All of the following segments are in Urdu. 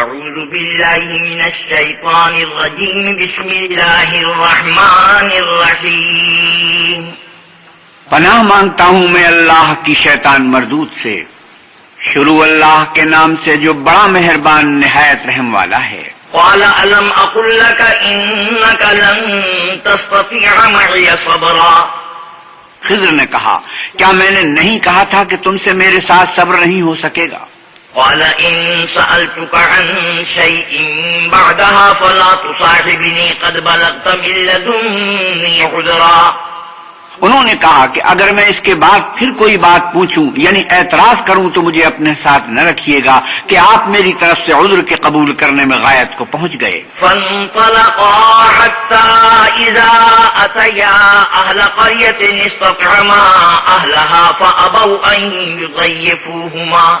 أعوذ بالله من الشيطان الرجيم. بسم الله الرحمن الرحيم. پناہ مانگتا ہوں میں اللہ کی شیطان مردود سے. شروع اللہ کے نام سے جو بڑا مہربان نہایت رحم والا ہے. قال ألم أقل لك إنك لن تستطيع معي صبرا؟ خضر نے کہا کیا میں نے نہیں کہا تھا کہ تم سے میرے ساتھ صبر نہیں ہو سکے گا؟ قال إن سألتك عن شيء بعدها فلا تصاحبني قد بلغت من لدني عذرا انہوں نے کہا کہ اگر میں اس کے بعد پھر کوئی بات پوچھوں یعنی اعتراض کروں تو مجھے اپنے ساتھ نہ رکھیے گا کہ آپ میری طرف سے عذر کے قبول کرنے میں غایت کو پہنچ گئے۔ فانطلقا حتى إذا أتيا أهل قرية استطعما أهلها فأبوا أن يضيفوهما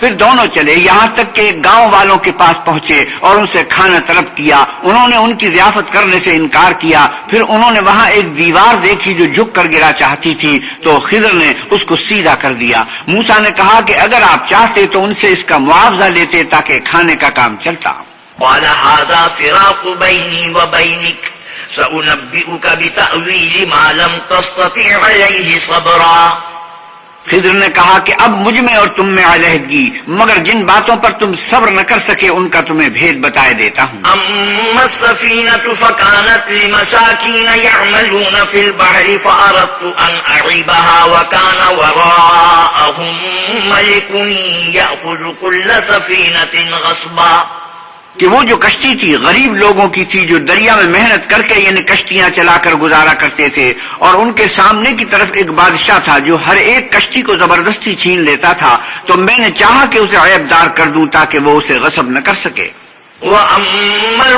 پھر دونوں چلے، یہاں تک کہ گاؤں والوں کے پاس پہنچے اور ان سے کھانا طلب کیا، انہوں نے ان کی ضیافت کرنے سے انکار کیا۔ پھر انہوں نے وہاں ایک دیوار دیکھی جو جھک کر گرا چاہتی تھی، تو خضر نے اس کو سیدھا کر دیا۔ موسا نے کہا کہ اگر آپ چاہتے تو ان سے اس کا معاوضہ لیتے تاکہ کھانے کا کام چلتا۔ قال هذا فراق بيني وبينك، سأنبئك بتأويل ما لم تستطيع عليه صبرا۔ خضر نے کہا کہ اب مجھ میں اور تم میں علیحدگی، مگر جن باتوں پر تم صبر نہ کر سکے ان کا تمہیں بھید بتائے دیتا ہوں۔ أما السفينة فكانت لمساكين يعملون في البحر فأردت أن أعيبها وكان وراءهم ملك يأخذ كل سفينة غصبا۔ کہ وہ جو کشتی تھی، غریب لوگوں کی تھی، جو دریا میں محنت کر کے یعنی کشتیاں چلا کر گزارا کرتے تھے، اور ان کے سامنے کی طرف ایک بادشاہ تھا جو ہر ایک کشتی کو زبردستی چھین لیتا تھا، تو میں نے چاہا کہ اسے عیب دار کر دوں تاکہ وہ اسے غصب نہ کر سکے۔ وأما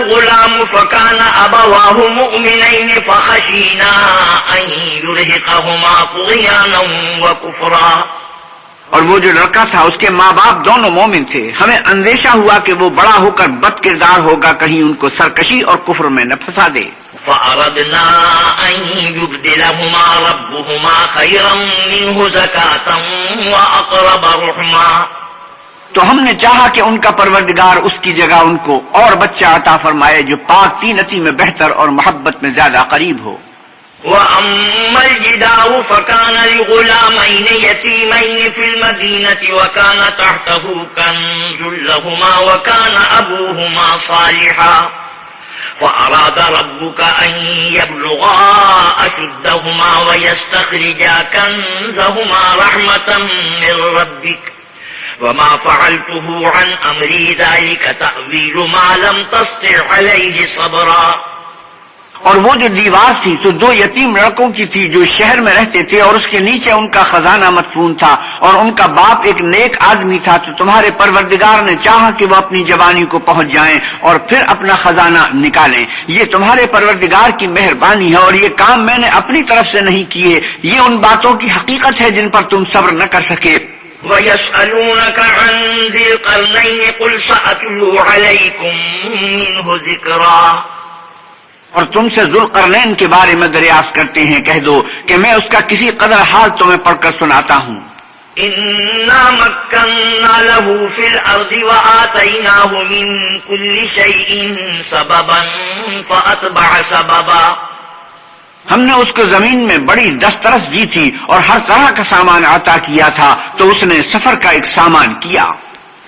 اور وہ جو لڑکا تھا اس کے ماں باپ دونوں مومن تھے۔ ہمیں اندیشہ ہوا کہ وہ بڑا ہو کر بد کردار ہوگا کہیں ان کو سرکشی اور کفر میں نہ پھنسا دے۔ فأردنا أن يبدلهما ربهما خيرا منه زكاة وأقرب رحما۔ تو ہم نے چاہا کہ ان کا پروردگار اس کی جگہ ان کو اور بچہ عطا فرمائے جو پاک تینتی میں بہتر اور محبت میں زیادہ قریب ہو۔ وأما الجدار فكان لغلامين يتيمين في المدينة وكان تحته كنز لهما وكان أبوهما صالحا فأراد ربك أن يبلغا أشدهما ويستخرجا كنزهما رحمة من ربك وما فعلته عن أمري ذلك تأويل ما لم تستع عليه صبرا اور وہ جو دیوار تھی، تو دو یتیم لڑکوں کی تھی جو شہر میں رہتے تھے اور اس کے نیچے ان کا خزانہ مدفون تھا اور ان کا باپ ایک نیک آدمی تھا، تو تمہارے پروردگار نے چاہا کہ وہ اپنی جوانی کو پہنچ جائیں اور پھر اپنا خزانہ نکالیں۔ یہ تمہارے پروردگار کی مہربانی ہے اور یہ کام میں نے اپنی طرف سے نہیں کیے۔ یہ ان باتوں کی حقیقت ہے جن پر تم صبر نہ کر سکے۔ ويسألونك عن ذي القرنين قل سأتلو عليكم منه ذكرا۔ اور تم سے ذوالقرنین کے بارے میں دریافت کرتے ہیں کہہ دو کہ میں اس کا کسی قدر حال تمہیں پڑھ کر سناتا ہوں۔ إنا مكنا له في الأرض وآتيناه من كل شيء سببا فأتبع سببا۔ ہم نے اس کو زمین میں بڑی دسترس دی تھی اور ہر طرح کا سامان عطا کیا تھا تو اس نے سفر کا ایک سامان کیا۔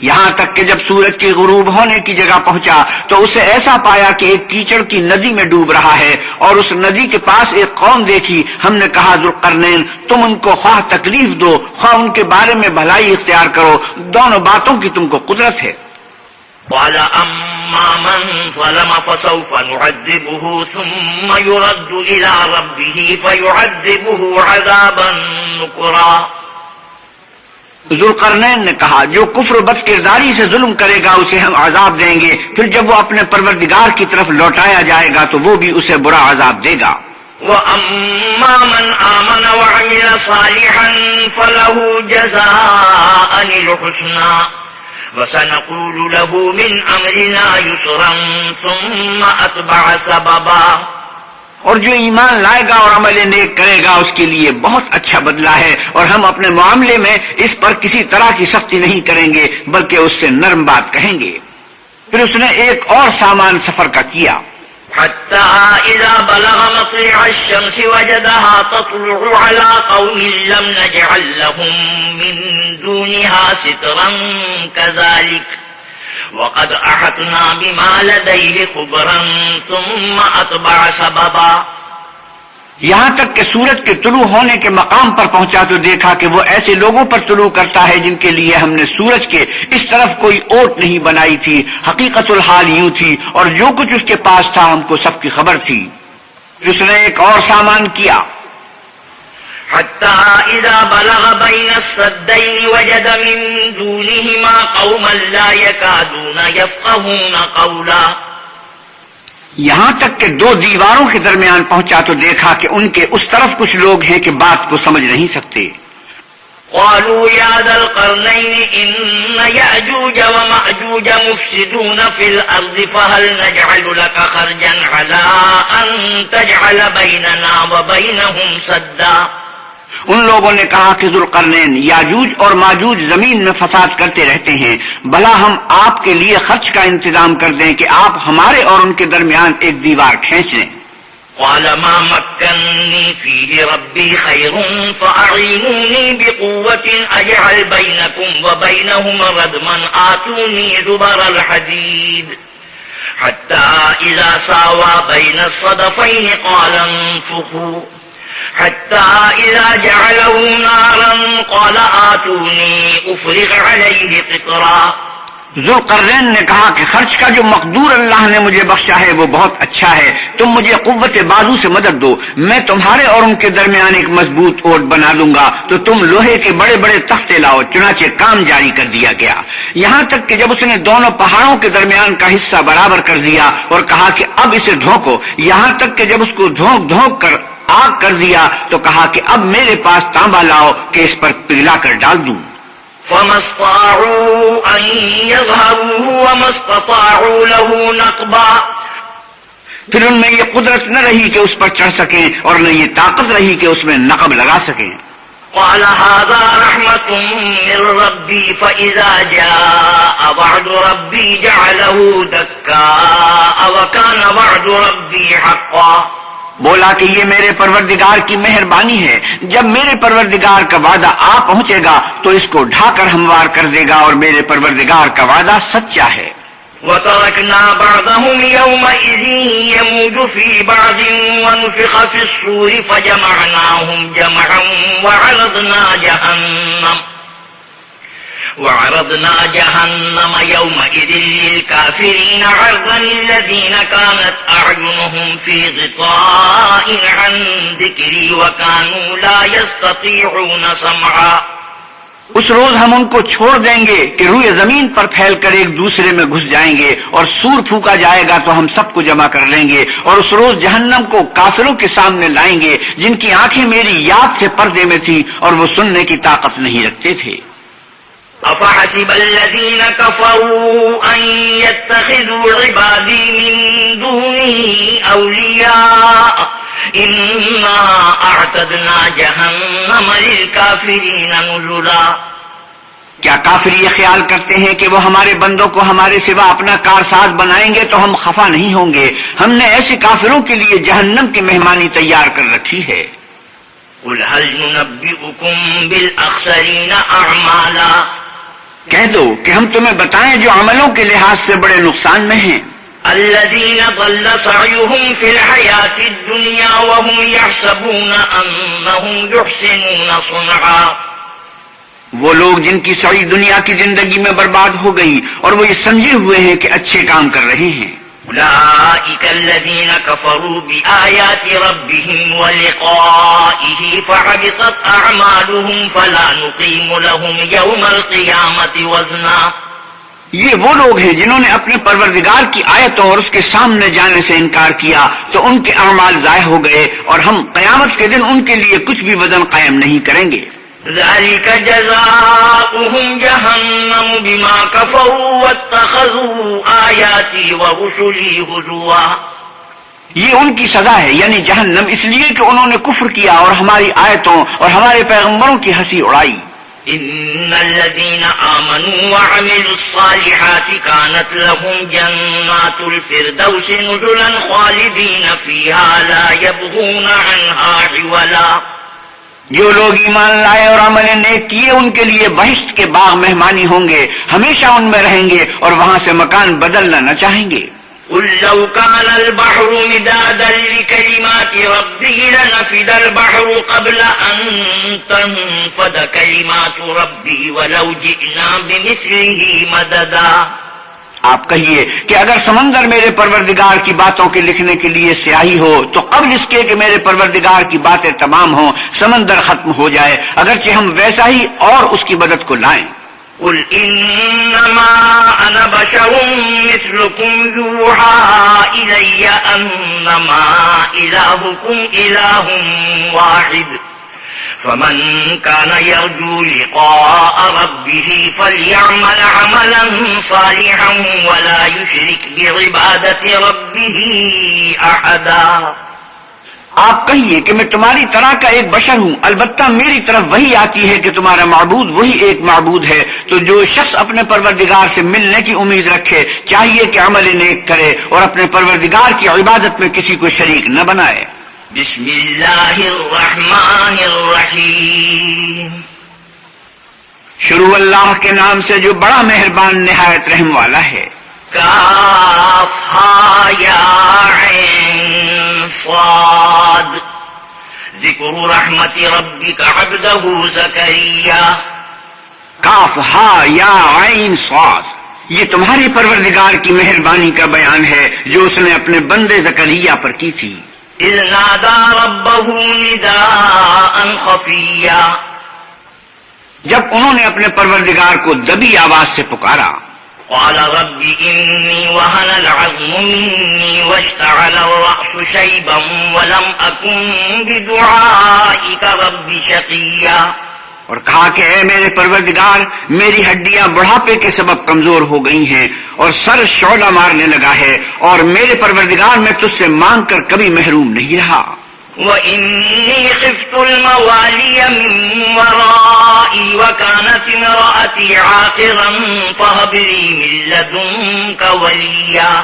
یہاں تک کہ جب سورج کے غروب ہونے کی جگہ پہنچا تو اسے ایسا پایا کہ ایک کیچڑ کی ندی میں ڈوب رہا ہے اور اس ندی کے پاس ایک قوم دیکھی۔ ہم نے کہا، ذوالقرنین، تم ان کو خواہ تکلیف دو، خواہ ان کے بارے میں بھلائی اختیار کرو۔ دونوں باتوں کی تم کو قدرت ہے۔ قال، أما من ظلم فسوف نعذبه ثم يرد إلى ربه فيعذبه عذابا نكرا۔ ذوالقرنین نے کہا، جو کفر و بد کرداری سے ظلم کرے گا، اسے ہم عذاب دیں گے۔ پھر جب وہ اپنے پروردگار کی طرف لوٹایا جائے گا، تو وہ بھی اسے برا عذاب دے گا۔ وَأَمَّا مَنْ آمَنَ وَعَمِلَ صَالِحًا فَلَهُ جَزَاءً الْحُسْنَى وَسَنَقُولُ لَهُ مِنْ أَمْرِنَا يُسْرًا ثُمَّ أَتْبَعَ سَبَبًا اور جو ایمان لائے گا اور عمل نیک کرے گا، اس کے لیے بہت اچھا بدلہ ہے۔ اور ہم اپنے معاملے میں اس پر کسی طرح کی سختی نہیں کریں گے، بلکہ اس سے نرم بات کہیں گے۔ پھر اس نے ایک اور سامان سفر کا کیا۔ حتى إذا بلغ مطلع الشمس وجدها تطلع على قوم لم نجعل لهم من دونها سترا، كذلك وقد أحطنا بما لديه خبرا ثم أتبع سببا. یہاں تک کہ سورج کے طلوع ہونے کے مقام پر پہنچا تو دیکھا کہ وہ ایسے لوگوں پر طلوع کرتا ہے جن کے لیے ہم نے سورج کے اس طرف کوئی اوٹ نہیں بنائی تھی، حقیقت الحال یوں تھی اور جو کچھ اس کے پاس تھا ہم کو سب کی خبر تھی۔ اس نے ایک اور سامان کیا۔ حتى إذا بلغ بين السدين وجد من دونهما قوما لا يكادون يفقهون قولا. یہاں تک کہ دو دیواروں کے درمیان پہنچا تو دیکھا کہ ان کے اس طرف کچھ لوگ ہیں کہ بات کو سمجھ نہیں سکتے۔ قالوا يا ذا القرنين إن يأجوج ومأجوج مفسدون في الأرض فهل نجعل لك خرجا على أن تجعل بيننا وبينهم سدا؟ ان لوگوں نے کہا کہ ذوالقرنین یاجوج اور ماجوج زمین میں فساد کرتے رہتے ہیں بھلا ہم آپ کے لیے خرچ کا انتظام کر دیں کہ آپ ہمارے اور ان کے درمیان ایک دیوار کھینچ لیں قال ما مكنني فيه ربي خير فأعينوني بقوة أجعل بينكم وبينهم ردما، آتوني زبر الحديد. حتى إذا ساوى بين الصدفين قال انفخوا. حتى إذا جعله نارا قال آتوني أفرغ عليه قطرا۔ ذوالقرنین نے کہا کہ خرچ کا جو مقدور اللہ نے مجھے بخشا ہے وہ بہت اچھا ہے۔ تم مجھے قوت بازو سے مدد دو۔ میں تمہارے اور ان کے درمیان ایک مضبوط اوٹ بنا دوں گا۔ تو تم لوہے کے بڑے بڑے تختے لاؤ۔ چنانچہ کام جاری کر دیا گیا۔ یہاں تک کہ جب اس نے دونوں پہاڑوں کے درمیان کا حصہ برابر کر دیا اور کہا کہ اب اسے دھوکو یہاں تک کہ جب اس کو دھوک دھوک کر آگ کر دیا تو کہا کہ اب میرے پاس تانبا لاؤ کہ اس پر پگلا کر ڈال دوں۔ فما استطاعوا أن يظهروه وما استطاعوا له نقبا۔ پھر ان میں یہ قدرت نہ رہی کہ اس پر چڑھ سکیں اور نہ یہ طاقت رہی کہ اس میں نقب لگا سکیں۔ قال هذا رحمة من ربي فإذا جاء وعد ربي جعله دكاء وكان وعد ربي حقا۔ بولا کہ یہ میرے پروردگار کی مہربانی ہے۔ جب میرے پروردگار کا وعدہ آ پہنچے گا، تو اس کو ڈھا کر ہموار کر دے گا اور میرے پروردگار کا وعدہ سچا ہے۔ وتركنا بعضهم يومئذ يموج في بعض ونفخ في الصور فجمعناهم جمعا وعرضنا جهنم وعرضنا جهنم يومئذ للكافرين عرضا الذين كانت أعينهم في غطاء عن ذكري وكانوا لا يستطيعون سمعا۔ اس روز ہم ان کو چھوڑ دیں گے کہ روئے زمین پر پھیل کر ایک دوسرے میں گھس جائیں گے اور سور پھونکا جائے گا تو ہم سب کو جمع کر لیں گے اور اس روز جہنم کو کافروں کے سامنے لائیں گے جن کی آنکھیں میری یاد سے پردے میں تھی اور وہ سننے کی طاقت نہیں رکھتے تھے۔ أفحسب الذين كفروا أن يتخذوا عبادي من دونه أولياء إنا أعتدنا جهنم للكافرين نزلا۔ کیا کافر یہ خیال کرتے ہیں کہ وہ ہمارے بندوں کو ہمارے سوا اپنا کارساز بنائیں گے تو ہم خفا نہیں ہوں گے؟ ہم نے ایسے کافروں کے لیے جہنم کی مہمانی تیار کر رکھی ہے۔ قل هل ننبئكم بالأخسرين أعمالا؟ کہہ دو کہ ہم تمہیں بتائیں جو عملوں کے لحاظ سے بڑے نقصان میں ہیں۔ الذين ضل سعيهم في الحياة الدنيا وهم يحسبون أنهم يحسنون صنعا۔ وہ لوگ جن کی سعی دنیا کی زندگی میں برباد ہو گئی اور وہ یہ سمجھے ہوئے ہیں کہ اچھے کام کر رہے ہیں۔ أولئك الذين كفروا بآيات ربهم ولقائه فحبطت أعمالهم فلا نقيم لهم يوم القيامة وزنا۔ یہ وہ لوگ ہیں جنہوں نے اپنے پروردگار کی آیتوں اور اس کے سامنے جانے سے انکار کیا تو ان کے اعمال ضائع ہو گئے اور ہم قیامت کے دن ان کے لیے کچھ بھی وزن قائم نہیں کریں گے۔ ذلك جزاؤهم جهنم بما كفروا واتخذوا آياتي ورسلي هزوا. یہ ان کی سزا ہے یعنی جہنم اس لیے کہ انہوں نے کفر کیا اور ہماری آیتوں اور ہمارے پیغمبروں کی ہنسی اڑائی۔ إن الذين آمنوا وعملوا الصالحات كانت لهم جنات الفردوس نزلا خالدين فيها لا يبغون عنها عولا جو لوگ ایمان لائے اور عمل نیک کیے، ان کے لیے بہشت کے باغ مہمانی ہوں گے، ہمیشہ ان میں رہیں گے اور وہاں سے مکان بدلنا نہ چاہیں گے۔ قل لو كان البحر مدادا لكلمات ربي لنفد البحر قبل أن تنفد كلمات ربي ولو جئنا بمثله مددا۔ آپ کہیے کہ اگر سمندر میرے پروردگار کی باتوں کے لکھنے کے لیے سیاہی ہو، تو قبل اس کے کہ میرے پروردگار کی باتیں تمام ہوں، سمندر ختم ہو جائے۔ اگرچہ ہم ویسا ہی اور اس کی مدد کو لائیں۔ قل إنما أنا بشر مثلكم يوحى إلي أنما إلهكم إله واحد۔ فمن كان يرجو لقاء ربه فليعمل عملا صالحا ولا يشرك بعبادة ربه أحدا۔ آپ کہیے کہ میں تمہاری طرح کا ایک بشر ہوں، البتہ میری طرف وہی آتی ہے کہ تمہارا معبود وہی ایک معبود ہے۔ تو جو شخص اپنے پروردگار سے ملنے کی امید رکھے، چاہیے کہ عمل نیک کرے اور اپنے پروردگار کی عبادت میں کسی کو شریک نہ بنائے۔ بسم الله الرحمن الرحيم شروع اللہ کے نام سے جو بڑا مہربان نہایت رحم والا ہے۔ كاف ها يا عين صاد۔ ذكر رحمة ربك عبده زكريا کاف ہا یا عین صاد۔ یہ تمہارے پروردگار کی مہربانی کا بیان ہے جو اس نے اپنے بندے زکریہ پر کی تھی۔ إذ نادى ربه نداء خفيا. جب انہوں نے اپنے پروردگار کو دبی آواز سے پکارا قال رب إني وهن العظم مني واشتعل الرأس شيبا ولم أكن بدعائك رب شقيا. اور کہا کہ اے میرے پروردگار میری ہڈیاں بڑھاپے کے سبب کمزور ہو گئی ہیں اور سر شعلہ مارنے لگا ہے اور میرے پروردگار میں تجھ سے مانگ کر کبھی محروم نہیں رہا۔ وإني خفت الموالي من ورائي وكانت امرأتي عاقرا فهب لي من لدنك وليا۔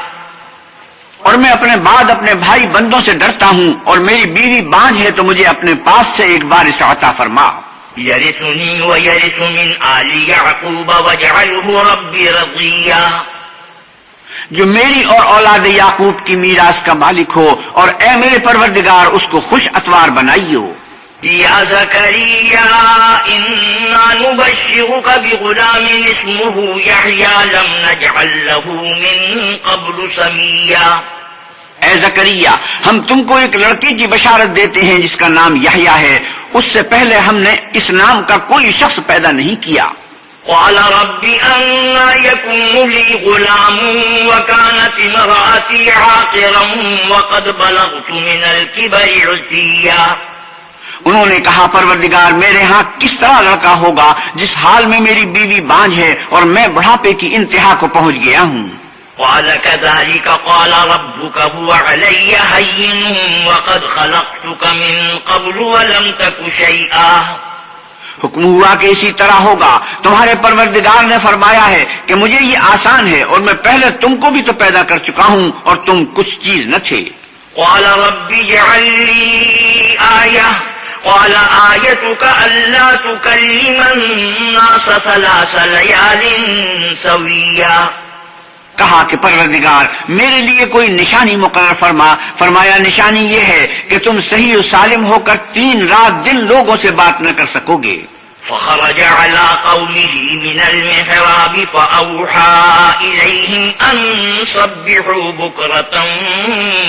اور میں اپنے بعد اپنے بھائی بندوں سے ڈرتا ہوں اور میری بیوی بانج ہے تو مجھے اپنے پاس سے ایک بار عطا فرما۔ يرثني ويرث من آل يعقوب واجعله ربي رضيا. جو میری اور اولاد یعقوب کی میراث کا مالک ہو اور اے میرے پروردگار اس کو خوش اتوار بنائیو. يا زكريا إنا نبشرك بغلام اسمه يحيى لم نجعل له من قبل سميا اے زکریہ ہم تم کو ایک لڑکی کی بشارت دیتے ہیں جس کا نام یحییٰ ہے۔ اس سے پہلے ہم نے اس نام کا کوئی شخص پیدا نہیں کیا۔ قال رب أنا يكون لي غلام وكانت امرأتي عاقرا وقد بلغت من الكبر عتيا۔ انہوں نے کہا پروردگار میرے ہاں کس طرح لڑکا ہوگا جس حال میں میری بیوی بانج ہے اور میں بڑھاپے کی انتہا کو پہنچ گیا ہوں۔ قال كذلك قال ربك هو علي هين وقد خلقتك من قبل ولم تك شيئا۔ حکم ہوا کہ اسی طرح ہوگا۔ تمہارے پروردگار نے فرمایا ہے کہ مجھے یہ آسان ہے اور میں پہلے تم کو بھی تو پیدا کر چکا ہوں اور تم کچھ چیز نہ تھے۔ قال رب اجعل لي آية قال آيتك ألا تكلم الناس ثلاث ليال سويا کہا کہ پروردگار میرے لیے کوئی نشانی مقرر فرما۔ فرمایا نشانی یہ ہے کہ تم صحیح و سالم ہو کر تین رات دن لوگوں سے بات نہ کر سکو گے۔ فخرج على قومه من المحراب فأوحى إليهم أن صبحوا بكرة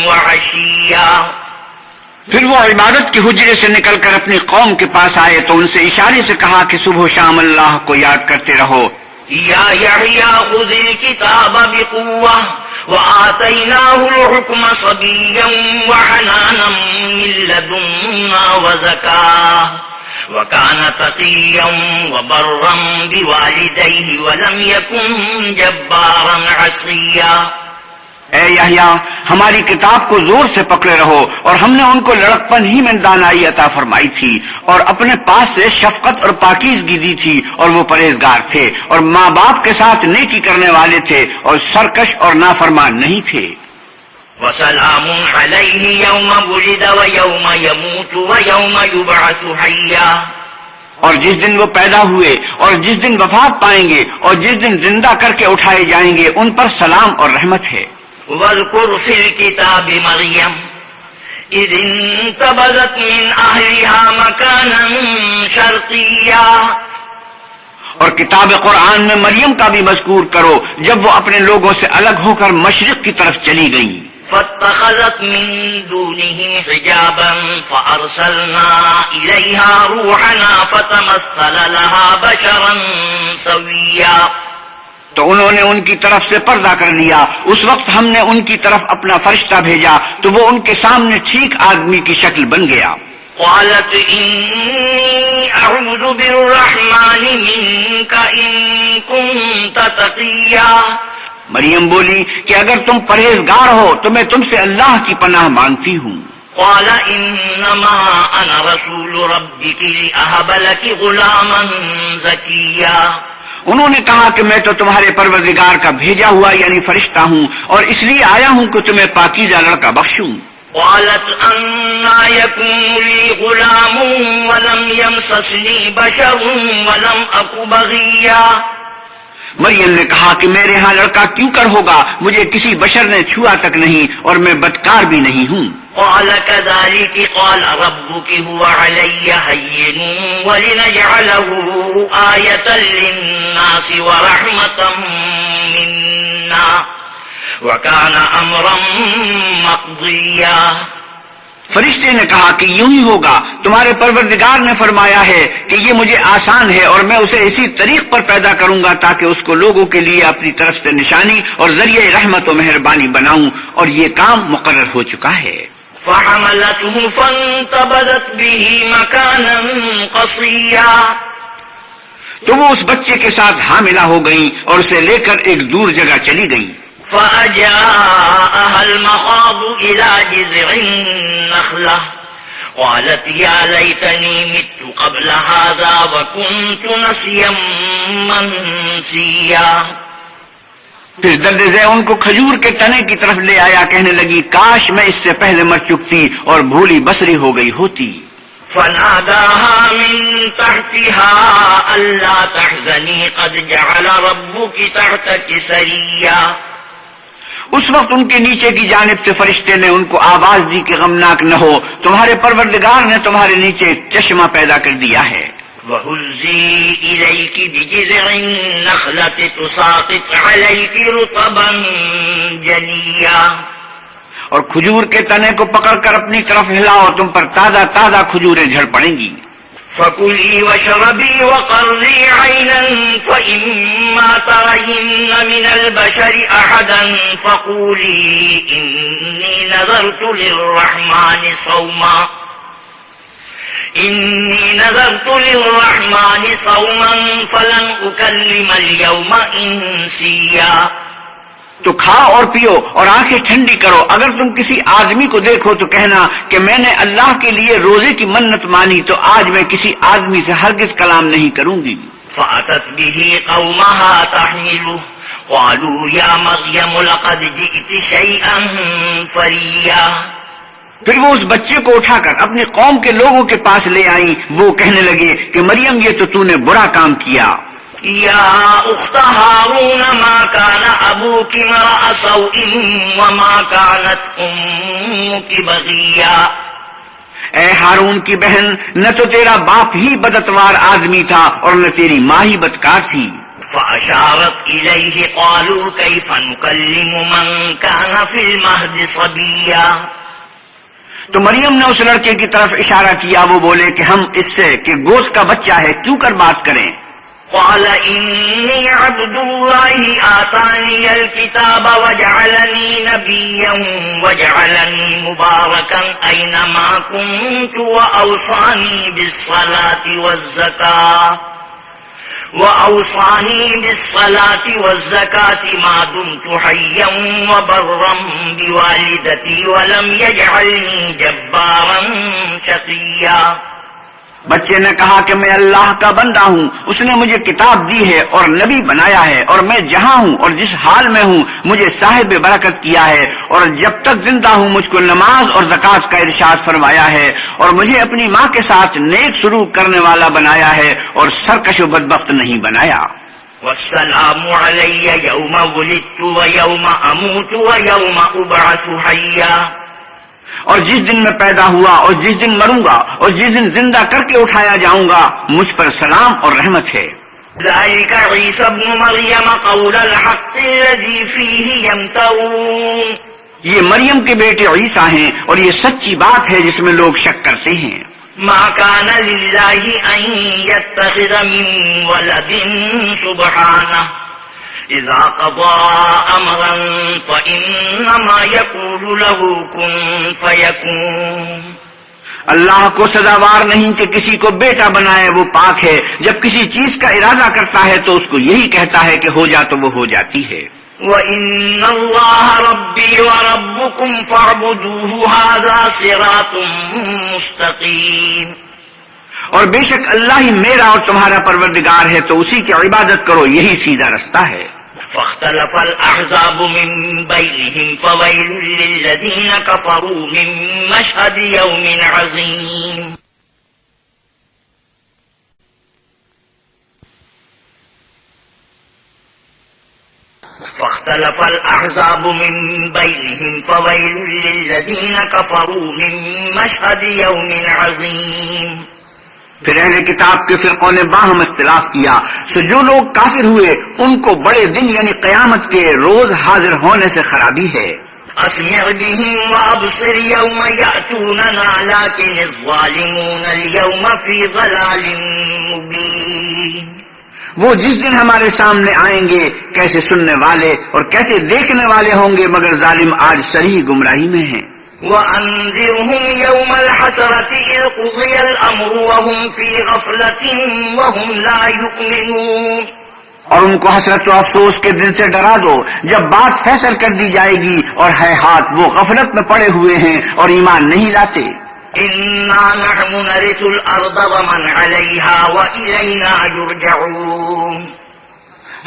وعشيا۔ پھر وہ عبادت کے حجرے سے نکل کر اپنی قوم کے پاس آئے تو ان سے اشارے سے کہا کہ صبح و شام اللہ کو یاد کرتے رہو۔ یا یحییٰ خذ الكتاب بقوة وآتیناہ الحکم صبیا وحنانا من لدنا وزکاہ وكان تقيا وبرا بوالديه ولم يكن جبارا عصيا اے یحییٰ ہماری کتاب کو زور سے پکڑے رہو اور ہم نے ان کو لڑکپن ہی میں دانائی عطا فرمائی تھی اور اپنے پاس سے شفقت اور پاکیزگی دی تھی اور وہ پرہیزگار تھے اور ماں باپ کے ساتھ نیکی کرنے والے تھے اور سرکش اور نافرمان نہیں تھے۔ وسلام عليه يوم ولد ويوم يموت ويوم يبعث حيا۔ اور جس دن وہ پیدا ہوئے اور جس دن وفات پائیں گے اور جس دن زندہ کر کے اٹھائے جائیں گے ان پر سلام اور رحمت ہے۔ واذكر في الكتاب مريم إذ انتبذت من أهلها مكانا شرقيا. اور کتاب قرآن میں مریم کا بھی مذکور کرو جب وہ اپنے لوگوں سے الگ ہو کر مشرق کی طرف چلی گئیں فاتخذت من دونهم حجابا فأرسلنا إليها روحنا فتمثل لها بشرا سويا. تو انہوں نے ان کی طرف سے پردہ کر لیا۔ اس وقت ہم نے ان کی طرف اپنا فرشتہ بھیجا تو وہ ان کے سامنے ٹھیک آدمی کی شکل بن گیا۔ قالت أعوذ بالرحمن منك إن كنت تقيا. مریم بولی کہ اگر تم پرہیزگار ہو تو میں تم سے اللہ کی پناہ مانگتی ہوں۔ قال إنما أنا رسول ربك لأهب لك غلاما زكيا. انہوں نے کہا کہ میں تو تمہارے پروردگار کا بھیجا ہوا یعنی فرشتہ ہوں اور اس لیے آیا ہوں کہ تمہیں پاکیزہ لڑکا بخشوں۔ قالت أنا يكون لي غلام ولم يمسسني بشر ولم أك بغيا مریم نے کہا کہ میرے ہاں لڑکا کیوں کر ہوگا؟ مجھے کسی بشر نے چھوا تک نہیں اور میں بدکار بھی نہیں ہوں۔ قال كذلك قال ربك هو علي هين ولنجعله آية للناس ورحمة منا وكان أمرا مقضيا فرشتے نے کہا کہ یوں ہی ہوگا۔ تمہارے پروردگار نے فرمایا ہے کہ یہ مجھے آسان ہے اور میں اسے اسی طریق پر پیدا کروں گا تاکہ اس کو لوگوں کے لیے اپنی طرف سے نشانی اور ذریعہ رحمت و مہربانی بناؤں اور یہ کام مقرر ہو چکا ہے۔ فحملته فانتبذت به مكانا قصيا. تو وہ اس بچے کے ساتھ حاملہ ہو گئیں اور اسے لے کر ایک دور جگہ چلی گئیں۔ فأجاءها المخاض إلى جذع النخلة. قالت يا ليتني مت قبل هذا وكنت نسيا منسيا. پھر درد ان کو کھجور کے تنے کی طرف لے آیا کہنے لگی کاش میں اس سے پہلے مر چکتی اور بھولی بسری ہو گئی ہوتی۔ فناداها من تحتها ألا تحزني قد جعل ربك تحتك سريا۔ اس وقت ان کے نیچے کی جانب سے فرشتے نے ان کو آواز دی کہ غمناک نہ ہو تمہارے پروردگار نے تمہارے نیچے چشمہ پیدا کر دیا ہے۔ وهزي إليك بجذع النخلة تساقط عليك رطبا جنيا اور کھجور کے تنے کو پکڑ کر اپنی طرف ہلاؤ تم پر تازہ تازہ کھجوریں جھڑ پڑیں گی۔ فكلي واشربي وقري عينا فإما ترين من البشر أحدا فقولي إني نذرت للرحمن صوما إني نذرت للرحمن صوما فلن أكلم اليوم إنسيا. تو کھاؤ اور پیو اور آنکھیں ٹھنڈی کرو۔ اگر تم کسی آدمی کو دیکھو تو کہنا کہ میں نے اللہ کے لیے روزے کی منت مانی تو آج میں کسی آدمی سے ہرگز کلام نہیں کروں گی۔ فأتت به قومها تحمله قالوا يا مريم لقد جئت شيئا فريا. پھر وہ اس بچے کو اٹھا کر اپنی قوم کے لوگوں کے پاس لے آئی وہ کہنے لگے کہ مریم یہ تو تو نے برا کام کیا۔ يا أخت هارون ما كان أبوك امرأ سوء وما كانت أمك بغيا اے ہارون کی بہن نہ تو تیرا باپ ہی بدتوار آدمی تھا اور نہ تیری ماں ہی بدکار تھی۔ فأشارت إليه قالوا كيف نكلم من كان في المهد صبيا تو مریم نے اس لڑکے کی طرف اشارہ کیا، وہ بولے کہ ہم اس سے، کہ گوشت کا بچہ ہے، کیوں کر بات کریں؟ قال إني عبد الله آتاني الكتاب وجعلني نبيا وجعلني مباركا أينما كنت وأوصاني بالصلاة والزكاة. وأوصاني بالصلاة والزكاة ما دمت حيا وبرا بوالدتي ولم يجعلني جبارا شقيا بچے نے کہا کہ میں اللہ کا بندہ ہوں، اس نے مجھے کتاب دی ہے اور نبی بنایا ہے اور میں جہاں ہوں اور جس حال میں ہوں، مجھے صاحب برکت کیا ہے اور جب تک زندہ ہوں، مجھ کو نماز اور زکوٰۃ کا ارشاد فرمایا ہے اور مجھے اپنی ماں کے ساتھ نیک سلوک کرنے والا بنایا ہے اور سرکش و بدبخت نہیں بنایا۔ والسلام علی یوم ولدت و یوم اموت و یوم ابعث حیا۔ اور جس دن میں پیدا ہوا اور جس دن مروں گا اور جس دن زندہ کر کے اٹھایا جاؤں گا مجھ پر سلام اور رحمت ہے۔ ذلك عيسى ابن مريم قول الحق الذي فيه يمترون۔ یہ مریم کے بیٹے عیسیٰ ہیں اور یہ سچی بات ہے جس میں لوگ شک کرتے ہیں۔ ما كان لله أن يتخذ من ولد سبحانه۔ إذا قضى أمرا فإنما يقول له كن فيكون۔ اللہ کو سزاوار نہیں کہ کسی کو بیٹا بنائے وہ پاک ہے۔ جب کسی چیز کا ارادہ کرتا ہے تو اس کو یہی کہتا ہے کہ ہو جا تو وہ ہو جاتی ہے۔ وَإِنَّ اللَّهَ رَبِّي وَرَبُّكُمْ فَاعْبُدُوهُ هَذَا صِرَاطٌ مُسْتَقِيمٌ۔ اور بے شک اللہ ہی میرا اور تمہارا پروردگار ہے تو اسی کی عبادت کرو یہی سیدھا رستہ ہے۔ فاختلف الأحزاب من بينهم فويل للذين كفروا من مشهد يوم عظيم. فاختلف الأحزاب من بينهم فويل للذين كفروا من مشهد يوم عظيم. پھر اہل کتاب کے فرقوں نے باہم اختلاف کیا۔ سو جو لوگ کافر ہوئے ان کو بڑے دن یعنی قیامت کے روز حاضر ہونے سے خرابی ہے۔ أسمع بهم وأبصر يوم يأتوننا لكن الظالمون اليوم في ضلال مبين۔ وہ جس دن ہمارے سامنے آئیں گے کیسے سننے والے اور کیسے دیکھنے والے ہوں گے مگر ظالم آج سری گمراہی میں ہیں۔ وأنذرهم يوم الحسرة إذ قضي الأمر وهم في غفلة وهم لا يؤمنون۔ اور ان کو حسرت و افسوس کے دل سے ڈرا دو جب بات فیصل کر دی جائے گی اور ہے ہاتھ وہ غفلت میں پڑے ہوئے ہیں اور ایمان نہیں لاتے۔ إنا نحن نرث الأرض ومن عليها وإلينا يرجعون۔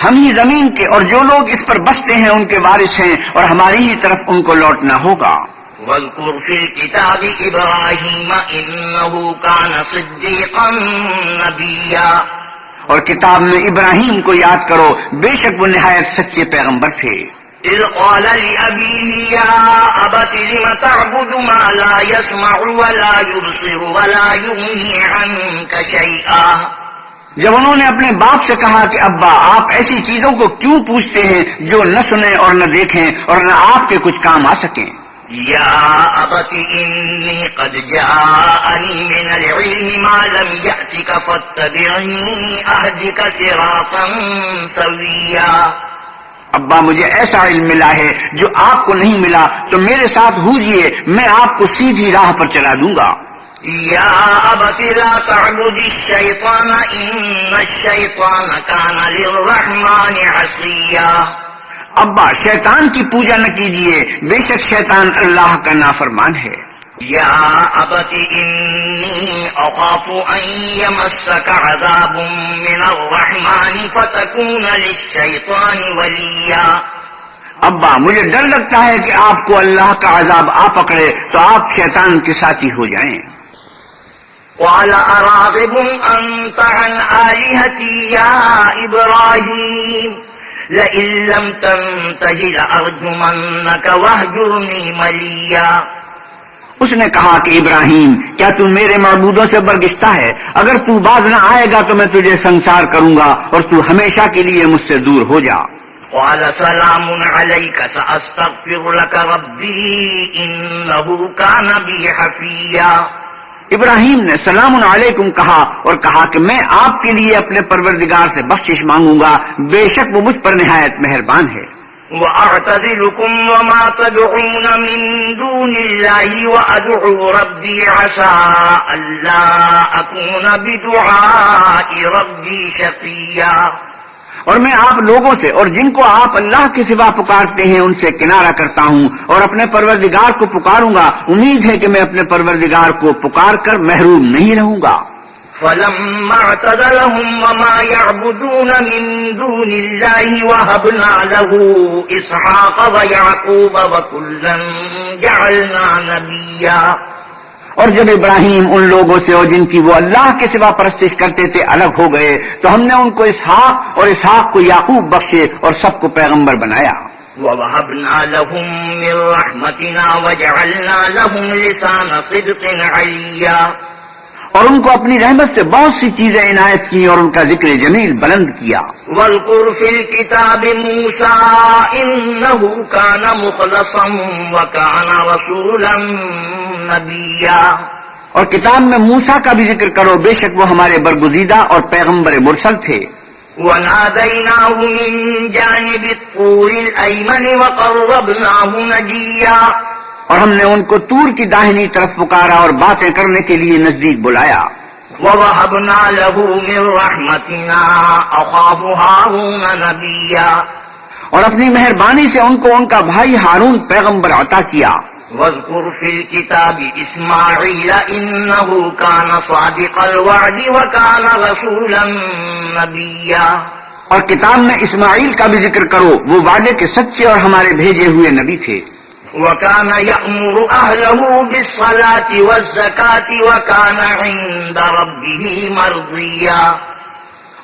ہم ہی زمین کے اور جو لوگ اس پر بستے ہیں ان کے وارث ہیں اور ہماری ہی طرف ان کو لوٹنا ہوگا۔ واذكر في الكتاب إبراهيم إنه كان صديقا نبيا. اور کتاب میں ابراہیم کو یاد کرو بے شک وہ نہایت سچے پیغمبر تھے۔ إذ قال لأبيه يا أبت لم تعبد ما لا يسمع ولا يبصر ولا يغني عنك شيئا جب انہوں نے اپنے باپ سے کہا کہ ابا آپ ایسی چیزوں کو کیوں پوچھتے ہیں جو نہ سنیں اور نہ دیکھیں اور نہ آپ کے کچھ کام آ سکیں؟ يا أبت إني قد جاءني من العلم ما لم يأتك فاتبعني أهدك صراطا سويا. ابا مجھے ایسا علم ملا ہے جو آپ کو نہیں ملا تو میرے ساتھ ہوجئے میں آپ کو سیدھی راہ پر چلا دوں گا۔ يا أبت لا تعبد الشيطان إن الشيطان كان للرحمن عصيا. ابا شیطان کی پوجا نہ کیجیے بے شک شیطان اللہ کا نافرمان ہے۔ يا أبت إني أخاف أن يمسك عذاب من الرحمن فتكون للشيطان وليا ابا مجھے ڈر لگتا ہے کہ آپ کو اللہ کا عذاب آ پکڑے تو آپ شیطان کے ساتھی ہو جائیں۔ قال أراغب أنت عن آلهتي يا إبراهيم۔ لئن لم تنته لأرجمنك واهجرني مليا۔ اس نے کہا کہ ابراہیم کیا تو میرے معبودوں سے برگشتہ ہے؟ اگر تو باز نہ آئے گا تو میں تجھے سنسار کروں گا اور تو ہمیشہ کے لیے مجھ سے دور ہو جا۔ قال سلام عليك سأستغفر لك ربي إنه كان بي حفيا ابراہیم نے سلام علیکم کہا اور کہا کہ میں آپ کے لیے اپنے پروردگار سے بخشش مانگوں گا۔ بے شک وہ مجھ پر نہایت مہربان ہے۔ وأعتذلكم وما تدعون من دون الله وأدعو ربي عسى ألا أكون بدعاء ربي شقيا۔ اور میں آپ لوگوں سے اور جن کو آپ اللہ کے سوا پکارتے ہیں، ان سے کنارہ کرتا ہوں اور اپنے پروردگار کو پکاروں گا۔ امید ہے کہ میں اپنے پروردگار کو پکار کر محروم نہیں رہوں گا۔ فلما اعتذلهم وما يعبدون من دون الله وهبنا له إسحاق ويعقوب وكلا جعلنا نبيا اور جب ابراہیم ان لوگوں سے اور جن کی وہ اللہ کے سوا پرستش کرتے تھے الگ ہو گئے تو ہم نے ان کو اسحاق اور اسحاق کو یعقوب بخشے اور سب کو پیغمبر بنایا۔ وَوَهَبْنَا لَهُم مِّن رَحْمَتِنَا وَجَعَلْنَا لَهُمْ لِسَانَ صِدْقٍ عَلِيًّا۔ اور ان کو اپنی رحمت سے بہت سی چیزیں عنایت کی اور ان کا ذکر جمیل بلند کیا۔ وَالْقُرْ فِي الْكِتَابِ مُوسَىٰ إِنَّهُ كَانَ مُخْلَصًا وَكَانَ رَسُولًا نَبِيًّا. اور کتاب میں موسا کا بھی ذکر کرو بے شک وہ ہمارے برگزیدہ اور پیغمبر مرسل تھے۔ وَنَادَيْنَاهُ مِن جَانِبِ الطُّورِ الْأَيْمَنِ وَقَرَّبْنَاهُ نَجِيًّا. اور ہم نے ان کو تور کی داہنی طرف پکارا اور باتیں کرنے کے لیے نزدیک بلایا۔ وَوَهَبْنَا لَهُ مِن رَحْمَتِنَا أَخَاهُ هَارُونَ نَبِيًّا اور اپنی مہربانی سے ان کو ان کا بھائی ہارون پیغمبر عطا کیا۔ وَاذْكُرْ فِي الْكِتَابِ إِسْمَاعِيلَ إِنَّهُ كَانَ صَادِقَ الْوَعْدِ وَكَانَ رَسُولًا نَبِيًّا اور کتاب میں اسماعیل کا بھی ذکر کرو وہ وعدے کے سچے اور ہمارے بھیجے ہوئے نبی تھے۔ وكان يأمر أهله بالصلاة والزكاة وكان عند ربه مرضيا۔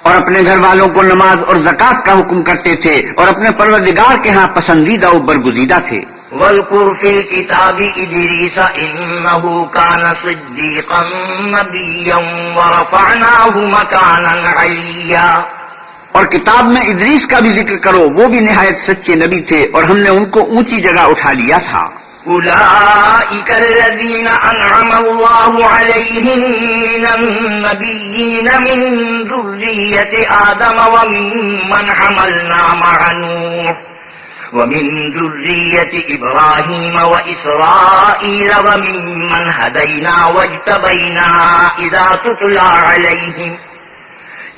اور اپنے گھر والوں کو نماز اور زکات کا حکم کرتے تھے اور اپنے پروردگار کے ہاں پسندیدہ و برگزیدہ تھے۔ وَالْقُرْ فِي الْكِتَابِ إِدْرِيسَ إِنَّهُ كَانَ صِدِّيقًا نَبِيًّا وَرَفَعْنَاهُ مَكَانًا عَلِيًّا اور کتاب میں ادریس کا بھی ذکر کرو، وہ بھی نہایت سچے نبی تھے اور ہم نے ان کو اونچی جگہ اٹھا لیا تھا۔ أولئك الذين أنعم الله عليهم من النبيين من ذرية آدم ومن من حملنا مع نوح ومن ذرية إبراهيم وإسرائيل ومن من هدينا واجتبينا إذا تتلى عليهم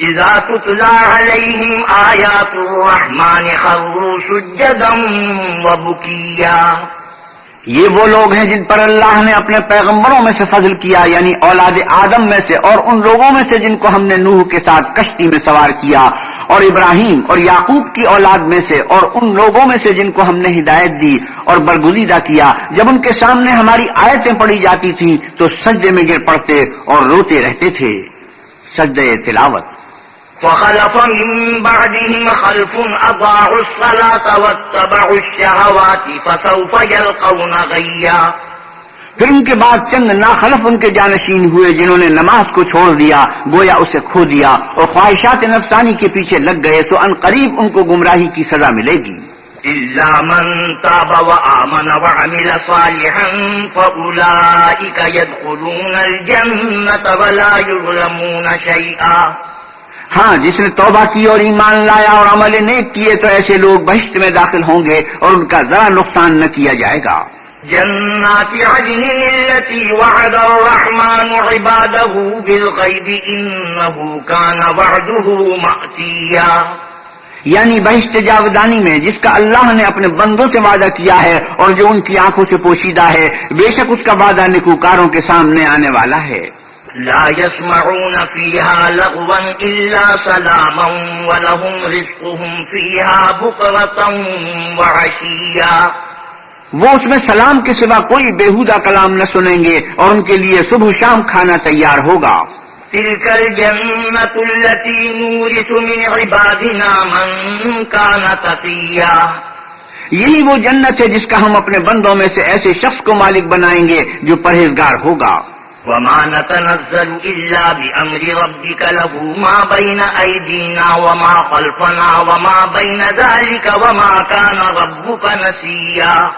إذا تتلى عليهم آيات الرحمن خروا سجدا وبكيا. یہ وہ لوگ ہیں جن پر اللہ نے اپنے پیغمبروں میں سے فضل کیا یعنی اولاد آدم میں سے اور ان لوگوں میں سے جن کو ہم نے نوح کے ساتھ کشتی میں سوار کیا، اور ابراہیم اور یعقوب کی اولاد میں سے اور ان لوگوں میں سے جن کو ہم نے ہدایت دی اور برگزیدہ کیا۔ جب ان کے سامنے ہماری آیتیں پڑھی جاتی تھی تو سجدے میں گر پڑتے اور روتے رہتے تھے۔ سجدے تلاوت۔ فخلف من بعدهم خلف أضاعوا الصلاة واتبعوا الشهوات فسوف يلقون غيا. پھر ان کے بعد چند ناخلف ان کے جانشین ہوئے جنہوں نے نماز کو چھوڑ دیا، گویا اسے کھو دیا اور خواہشات نفسانی کے پیچھے لگ گئے تو ان قریب ان کو گمراہی کی سزا ملے گی۔ إلا من تاب وآمن وعمل صالحا فأولئك يدخلون الجنة ولا يظلمون شيئا۔ ہاں جس نے توبہ کی اور ایمان لایا اور عمل نیک کیے تو ایسے لوگ بہشت میں داخل ہوں گے اور ان کا ذرا نقصان نہ کیا جائے گا۔ جنات عدن التي وعد الرحمن عباده بالغيب إنه كان وعده مأتيا یعنی بہشت جاودانی میں جس کا اللہ نے اپنے بندوں سے وعدہ کیا ہے اور جو ان کی آنکھوں سے پوشیدہ ہے بے شک اس کا وعدہ نکوکاروں کے سامنے آنے والا ہے۔ لا يسمعون فيها لغوا إلا سلاما ولهم رزقهم فيها بكرة وعشيا. وہ اس میں سلام کے سوا کوئی بےحودہ کلام نہ سنیں گے اور ان کے لیے صبح شام کھانا تیار ہوگا۔ تلك الجنة التي نورث من عبادنا من كان تقيا. یہی وہ جنت ہے جس کا ہم اپنے بندوں میں سے ایسے شخص کو مالک بنائیں گے جو پرہیزگار ہوگا۔ وما نتنزل إلا بأمر ربك له ما بين أيدينا وما خلفنا وما بين ذلك وما كان ربك نسيا۔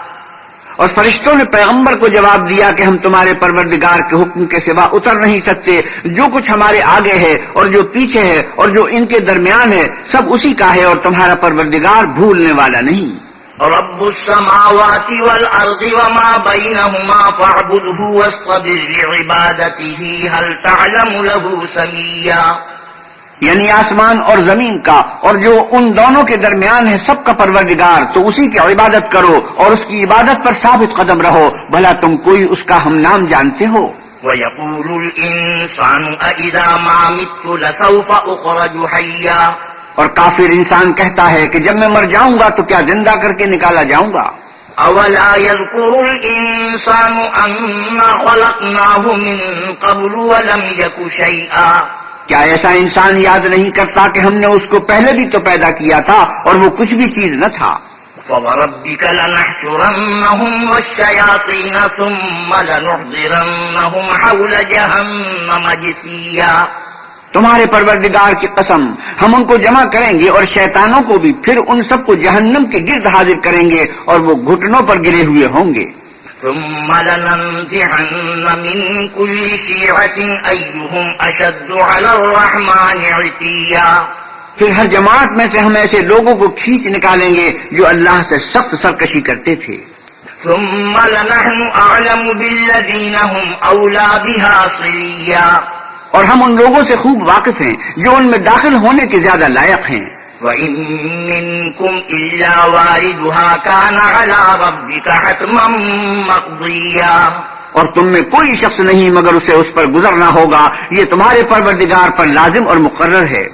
اور فرشتوں نے پیغمبر کو جواب دیا کہ ہم تمہارے پروردگار کے حکم کے سوا اتر نہیں سکتے۔ جو کچھ ہمارے آگے ہے اور جو پیچھے ہے اور جو ان کے درمیان ہے، سب اسی کا ہے اور تمہارا پروردگار بھولنے والا نہیں۔ رب السماوات والأرض وما بينهما فاعبده واصطبر لعبادته هل تعلم له سميا؟ یعنی آسمان اور زمین کا اور جو ان دونوں کے درمیان ہے سب کا پروردگار تو اسی کی عبادت کرو اور اس کی عبادت پر ثابت قدم رہو بھلا تم کوئی اس کا ہم نام جانتے ہو۔ ويقول الإنسان أإذا ما مت لسوف أخرج حيا؟ اور کافر انسان کہتا ہے کہ جب میں مر جاؤں گا تو کیا زندہ کر کے نکالا جاؤں گا؟ أولا يذكر الإنسان أنا خلقناه من قبل ولم يك شيئا کیا ایسا انسان یاد نہیں کرتا کہ ہم نے اس کو پہلے بھی تو پیدا کیا تھا اور وہ کچھ بھی چیز نہ تھا؟ فوربك لنحشرنهم والشياطين ثم لنحضرنهم حول جهنم جثيا تمہارے پروردگار کی قسم ہم ان کو جمع کریں گے اور شیطانوں کو بھی پھر ان سب کو جہنم کے گرد حاضر کریں گے اور وہ گھٹنوں پر گرے ہوئے ہوں گے۔ ثم لننزعن من كل شيعة أيهم أشد على الرحمن عتيا۔ پھر ہر جماعت میں سے ہم ایسے لوگوں کو کھینچ نکالیں گے جو اللہ سے سخت سرکشی کرتے تھے۔ ثم لنحن أعلم بالذين هم أولى بها صليا۔ اور ہم ان لوگوں سے خوب واقف ہیں جو ان میں داخل ہونے کے زیادہ لائق ہیں۔ وَإِن مِّنكُمْ إِلَّا وَارِدُهَا كَانَ عَلَى رَبِّكَ حَتْمًا مَقْضِيًّا۔ اور تم میں کوئی شخص نہیں مگر اسے اس پر گزرنا ہوگا۔ یہ تمہارے پروردگار پر لازم اور مقرر ہے۔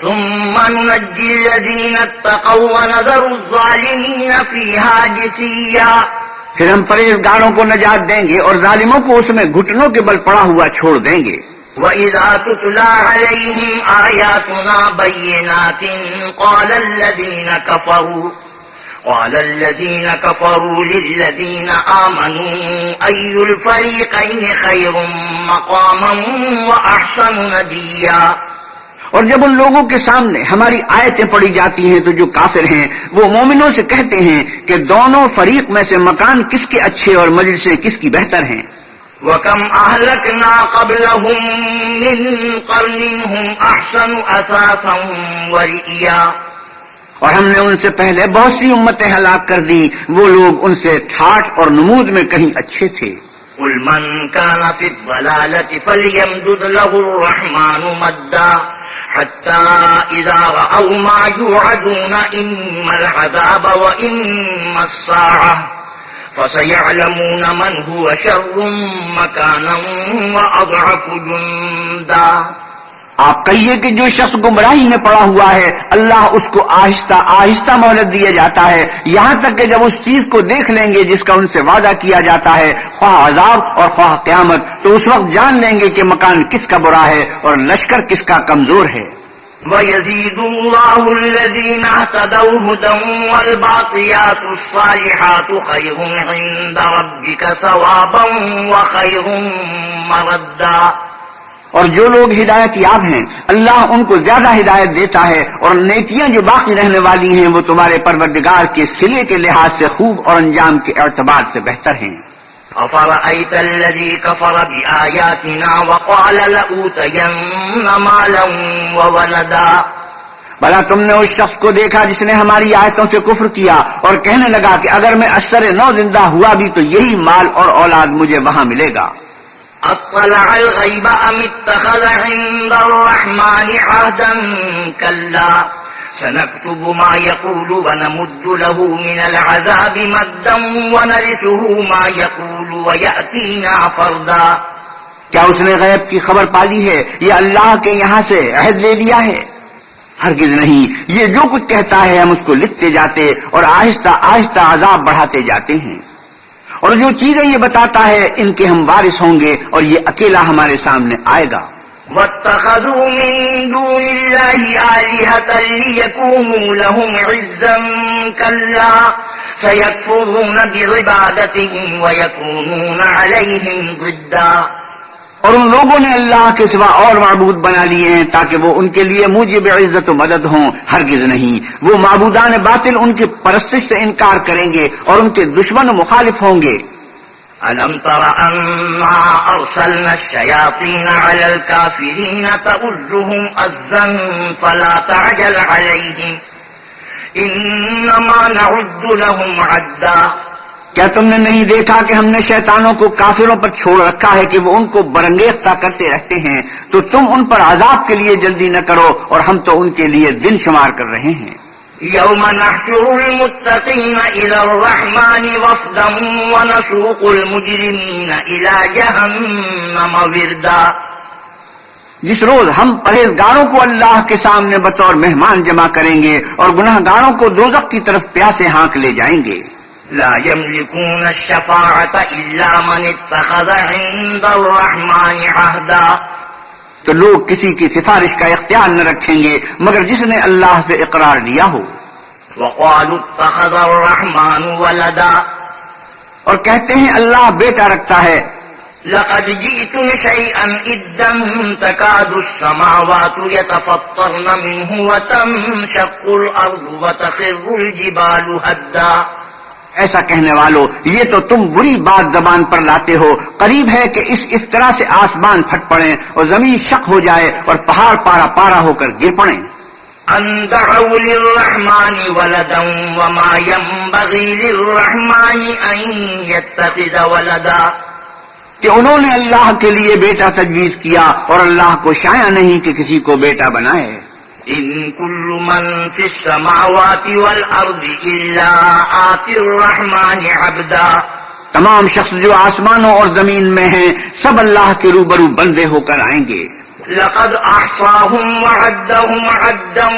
ثم ننجي الذين اتقوا ونذر الظالمين فيها جسيا۔ پھر ہم پرہیزگاروں کو نجات دیں گے اور ظالموں کو اس میں گھٹنوں کے بل پڑا ہوا چھوڑ دیں گے۔ وَإِذَا تُتْلَى عَلَيْهِمْ آيَاتُنَا بَيِّنَاتٍ قَالَ الَّذِينَ كَفَرُوا قال الذين كفروا للذين آمنوا أي الفريقين خير مقاما وأحسن نديا اور جب ان لوگوں کے سامنے ہماری آیتیں پڑی جاتی ہیں تو جو کافر ہیں وہ مومنوں سے کہتے ہیں کہ دونوں فریق میں سے مکان کس کے اچھے اور مجلسیں کس کی بہتر ہیں؟ وكم أهلكنا قبلهم من قرن هم أحسن أساسا ورئيا اور ہم نے ان سے پہلے بہت سی امتیں ہلاک کر دی وہ لوگ ان سے ٹھاٹ اور نمود میں کہیں اچھے تھے۔ قل من كان في الضلالة فليمدد له الرحمن مدا حتى إذا رأوا ما يوعدون إما العذاب وإما الساعة فسيعلمون من هو شر مكانا وأضعف جندا. آپ کہیے کہ جو شخص گمراہی میں پڑا ہوا ہے، اللہ اس کو آہستہ آہستہ مہلت دیا جاتا ہے۔ یہاں تک کہ جب اس چیز کو دیکھ لیں گے جس کا ان سے وعدہ کیا جاتا ہے، خواہ عذاب اور خواہ قیامت، تو اس وقت جان لیں گے کہ مکان کس کا برا ہے اور لشکر کس کا کمزور ہے۔ ويزيد الله الذين اهتدوا هدى والباقيات الصالحات خير عند ربك ثوابا وخير مردا۔ اور جو لوگ ہدایت یاب ہیں، اللہ ان کو زیادہ ہدایت دیتا ہے اور نیکیاں جو باقی رہنے والی ہیں، وہ تمہارے پروردگار کے سلے کے لحاظ سے خوب اور انجام کے اعتبار سے بہتر ہیں۔ أفرأيت الذي كفر بآياتنا وقال لأوتين مالا وولدا؟ بھلا تم نے اس شخص کو دیکھا جس نے ہماری آیتوں سے کفر کیا اور کہنے لگا کہ اگر میں اثر نو زندہ ہوا بھی تو یہی مال اور اولاد مجھے وہاں ملے گا۔ اطلع الغيب ام اتخذ عند الرحمن عهدا كلا؟ سنكتب ما يقول ونمد له من العذاب مدا ونرثه ما يقول ويأتينا فردا کیا اس نے غیب کی خبر پالی ہے؟ یا اللہ کے یہاں سے عہد لے لیا ہے۔ ہرگز نہیں، یہ جو کچھ کہتا ہے ہم اس کو لکھتے جاتے اور آہستہ آہستہ عذاب بڑھاتے جاتے ہیں۔ اور جو چیزیں یہ بتاتا ہے ان کے ہم وارث ہوں گے اور یہ اکیلا ہمارے سامنے آئے گا۔ واتخذوا من دون الله آلهة ليكونوا لهم عزا كلا. سيكفرون بعبادتهم ويكونون عليهم ضدا. اور ان لوگوں نے اللہ کے سوا اور معبود بنا لیے ہیں تاکہ وہ ان کے لیے موجب عزت و مدد ہوں، ہرگز نہیں۔ وہ معبودان باطل ان کی پرستش سے انکار کریں گے اور ان کے دشمن مخالف ہوں گے۔ ألم تر أنا أرسلنا الشياطين على الكافرين تأذهم أزا فلا تعجل عليهم إنما نعد لهم عدا کیا تم نے نہیں دیکھا کہ ہم نے شیطانوں کو کافروں پر چھوڑ رکھا ہے کہ وہ ان کو برنگیختہ کرتے رہتے ہیں؟ تو تم ان پر عذاب کے لیے جلدی نہ کرو اور ہم تو ان کے لیے دن شمار کر رہے ہیں۔ يوم نحشر المتقين إلى الرحمن وفدا ونسوق المجرمين إلى جهنم وردا. جس روز ہم پرہیزگاروں کو اللہ کے سامنے بطور مہمان جمع کریں گے اور گناہ گاروں کو دوزخ کی طرف پیاسے ہانک لے جائیں گے۔ لا يملكون الشفاعة إلا من اتخذ عند الرحمن عهدا. تو لوگ کسی کی سفارش کا اختیار نہ رکھیں گے مگر جس نے اللہ سے اقرار لیا ہو۔ وقالوا اتخذ الرحمن ولدا۔ اور کہتے ہیں اللہ بیٹا رکھتا ہے۔ لقد جئتم شيئا إدا تكاد السماوات يتفطرن منه وتنشق الأرض وتخر الجبال هدا ایسا کہنے والو یہ تو تم بری بات زبان پر لاتے ہو۔ قریب ہے کہ اس اس طرح سے آسمان پھٹ پڑے اور زمین شک ہو جائے اور پہاڑ پارا پارا ہو کر گر پڑے ان دعوا للرحمن ولدا وما ينبغي للرحمن ان يتخذ ولدا۔ کہ انہوں نے اللہ کے لیے بیٹا تجویز کیا اور اللہ کو شایا نہیں کہ کسی کو بیٹا بنائے۔ إن كل من في السماوات والأرض إلا آتي الرحمن عبدا. تمام شخص جو آسمانوں اور زمین میں ہیں سب اللہ کے روبرو بندے ہو کر آئیں گے۔ لقد أحصاهم وعدهم عدا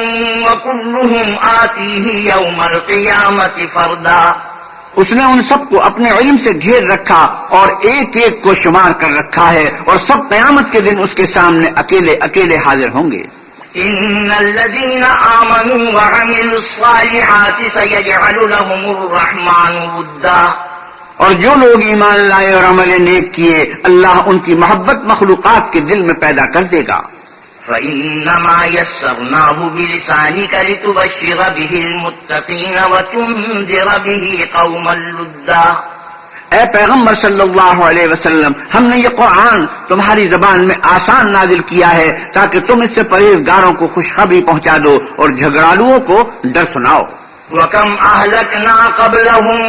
وكلهم آتيه يوم القيامة فردا. اس نے ان سب کو اپنے علم سے گھیر رکھا اور ایک ایک کو شمار کر رکھا ہے اور سب قیامت کے دن اس کے سامنے اکیلے اکیلے حاضر ہوں گے۔ إن الذين آمنوا وعملوا الصالحات سيجعل لهم الرحمن ودا. اور جو لوگ ایمان لائے اور عمل نیک کیے اللہ ان کی محبت مخلوقات کے دل میں پیدا کر دے گا۔ فإنما يسرناه بلسانك لتبشر به المتقين وتنذر به قوما لدا. اے پیغمبر صلی اللہ علیہ وسلم ہم نے یہ قرآن تمہاری زبان میں آسان نازل کیا ہے تاکہ تم اس سے پرہیزگاروں کو خوشخبری پہنچا دو اور جھگڑالوؤں کو ڈر سناؤ۔ وكم أهلكنا قبلهم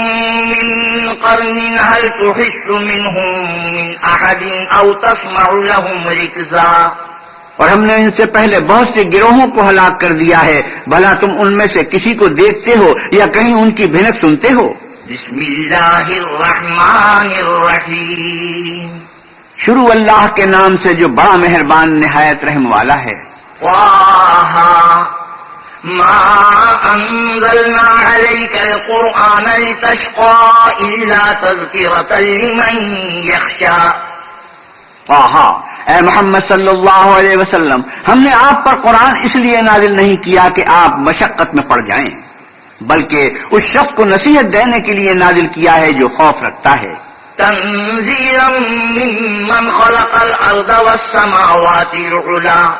من قرن هل تحس منهم من أحد أو تسمع لهم ركزا۔ اور ہم نے ان سے پہلے بہت سے گروہوں کو ہلاک کر دیا ہے۔ بھلا تم ان میں سے کسی کو دیکھتے ہو یا کہیں ان کی بھنک سنتے ہو؟ بسم اللہ الرحمن الرحیم۔ شروع اللہ کے نام سے جو بڑا مہربان نہایت رحم والا ہے۔ طه ما انزلنا عليك القرآن لتشقى إلا تذكرة لمن يخشى آہا اے محمد صلی اللہ علیہ وسلم ہم نے آپ پر قرآن اس لیے نازل نہیں کیا کہ آپ مشقت میں پڑ جائیں۔ بلکہ اس شخص کو نصیحت دینے کے لیے نازل کیا ہے جو خوف رکھتا ہے۔ تنزيلا ممن خلق الأرض والسماوات العلا۔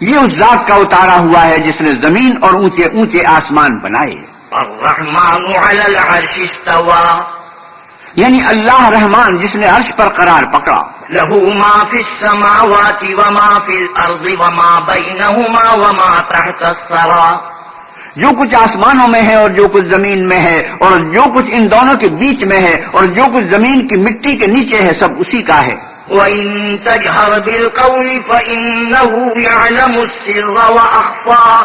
یہ اس ذات کا اتارا ہوا ہے جس نے زمین اور اونچے اونچے آسمان بنائے۔ الرحمن على العرش استوى یعنی اللہ رحمان جس نے عرش پر قرار پکڑا۔ له ما في السماوات وما في الأرض وما بينهما وما تحت الثرى جو کچھ آسمانوں میں ہے اور جو کچھ زمین میں ہے اور جو کچھ ان دونوں کے بیچ میں ہے اور جو کچھ زمین کی مٹی کے نیچے ہے سب اسی کا ہے۔ وإن تجهر بالقول فإنه يعلم السر وأخفى۔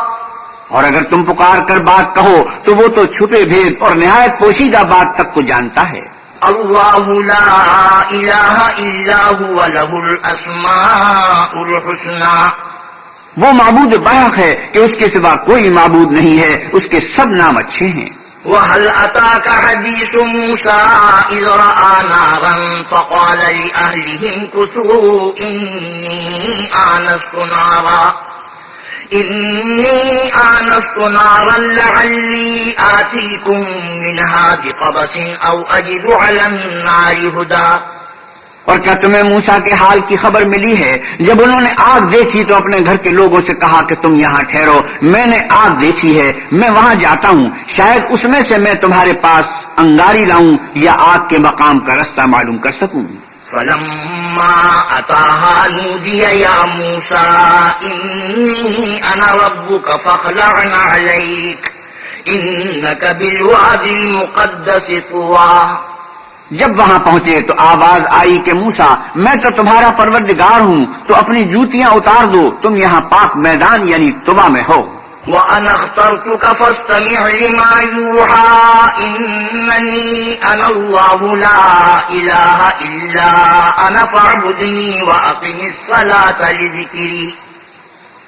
اور اگر تم پکار کر بات کہو تو وہ تو چھپے بھید اور نہایت پوشیدہ بات تک کو جانتا ہے۔ الله لا إله إلا هو له الأسماء الحسنى۔ وہ معبود برق ہے کہ اس کے سوا کوئی معبود نہیں ہے، اس کے سب نام اچھے ہیں۔ وهل أتاك حديث موسى إذ رأى نارا فقال لأهلهم كثوا إني آنست نارا إني آنست نارا لعلي آتيكم منها بقبس أو أجد على النار هدى اور کیا تمہیں موسا کے حال کی خبر ملی ہے؟ جب انہوں نے آگ دیکھی تو اپنے گھر کے لوگوں سے کہا کہ تم یہاں ٹھہرو۔ میں نے آگ دیکھی ہے، میں وہاں جاتا ہوں۔ شاید اس میں سے میں تمہارے پاس انگاری لاؤں یا آگ کے مقام کا رستہ معلوم کر سکوں۔ فلما أتاها نودي يا موسى، إني أنا ربك فاخلعن عليك، إنك بالواد المقدس طوى. جب وہاں پہنچے تو آواز آئی کہ موسا میں تو تمہارا پروردگار ہوں، تو اپنی جوتیاں اتار دو، تم یہاں پاک میدان یعنی تبا میں ہو۔ وأنا اخترتك فاستمع لما يوحى، إنني أنا الله لا إله إلا أنا فاعبدني وأقم الصلاة لذكري۔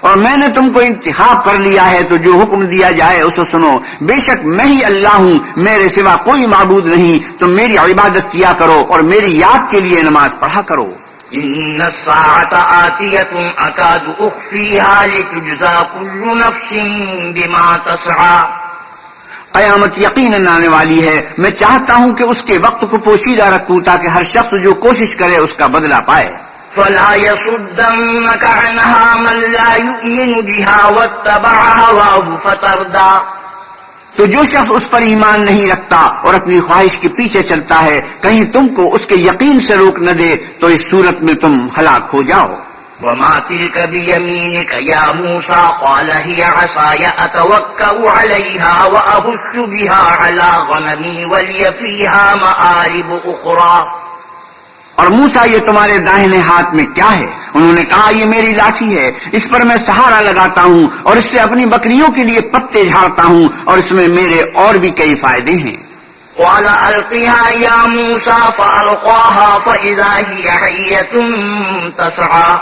اور میں نے تم کو انتخاب کر لیا ہے تو جو حکم دیا جائے اسے سنو۔ بے شک میں ہی اللہ ہوں میرے سوا کوئی معبود نہیں۔ تم میری عبادت کیا کرو اور میری یاد کے لیے نماز پڑھا کرو۔ إن الساعة آتية أكاد أخفيها لتجزى كل نفس بما تسعى۔ قیامت یقیناً آنے والی ہے۔ میں چاہتا ہوں کہ اس کے وقت کو پوشیدہ رکھوں تاکہ ہر شخص جو کوشش کرے اس کا بدلہ پائے۔ فلا يصدنك عنها من لا يؤمن بها واتبع هواه فتردى تو جو شخص اس پر ایمان نہیں رکھتا اور اپنی خواہش کے پیچھے چلتا ہے، کہیں تم کو اس کے یقین سے روک نہ دے، تو اس صورت میں تم ہلاک ہو جاؤ۔ وما تلك بيمينك يا موسى قال هي عصاي أتوكأ عليها وأهش بها على غنمي ولي فيها مآرب أخرى اور موسا یہ تمہارے داہنے ہاتھ میں کیا ہے؟ انہوں نے کہا یہ میری لاٹھی ہے۔ اس پر میں سہارا لگاتا ہوں اور اس سے اپنی بکریوں کے لیے پتے جھاڑتا ہوں اور اس میں میرے اور بھی کئی فائدے ہیں۔ قال ألقها يا موسى فألقاها فإذا هي حية تسعى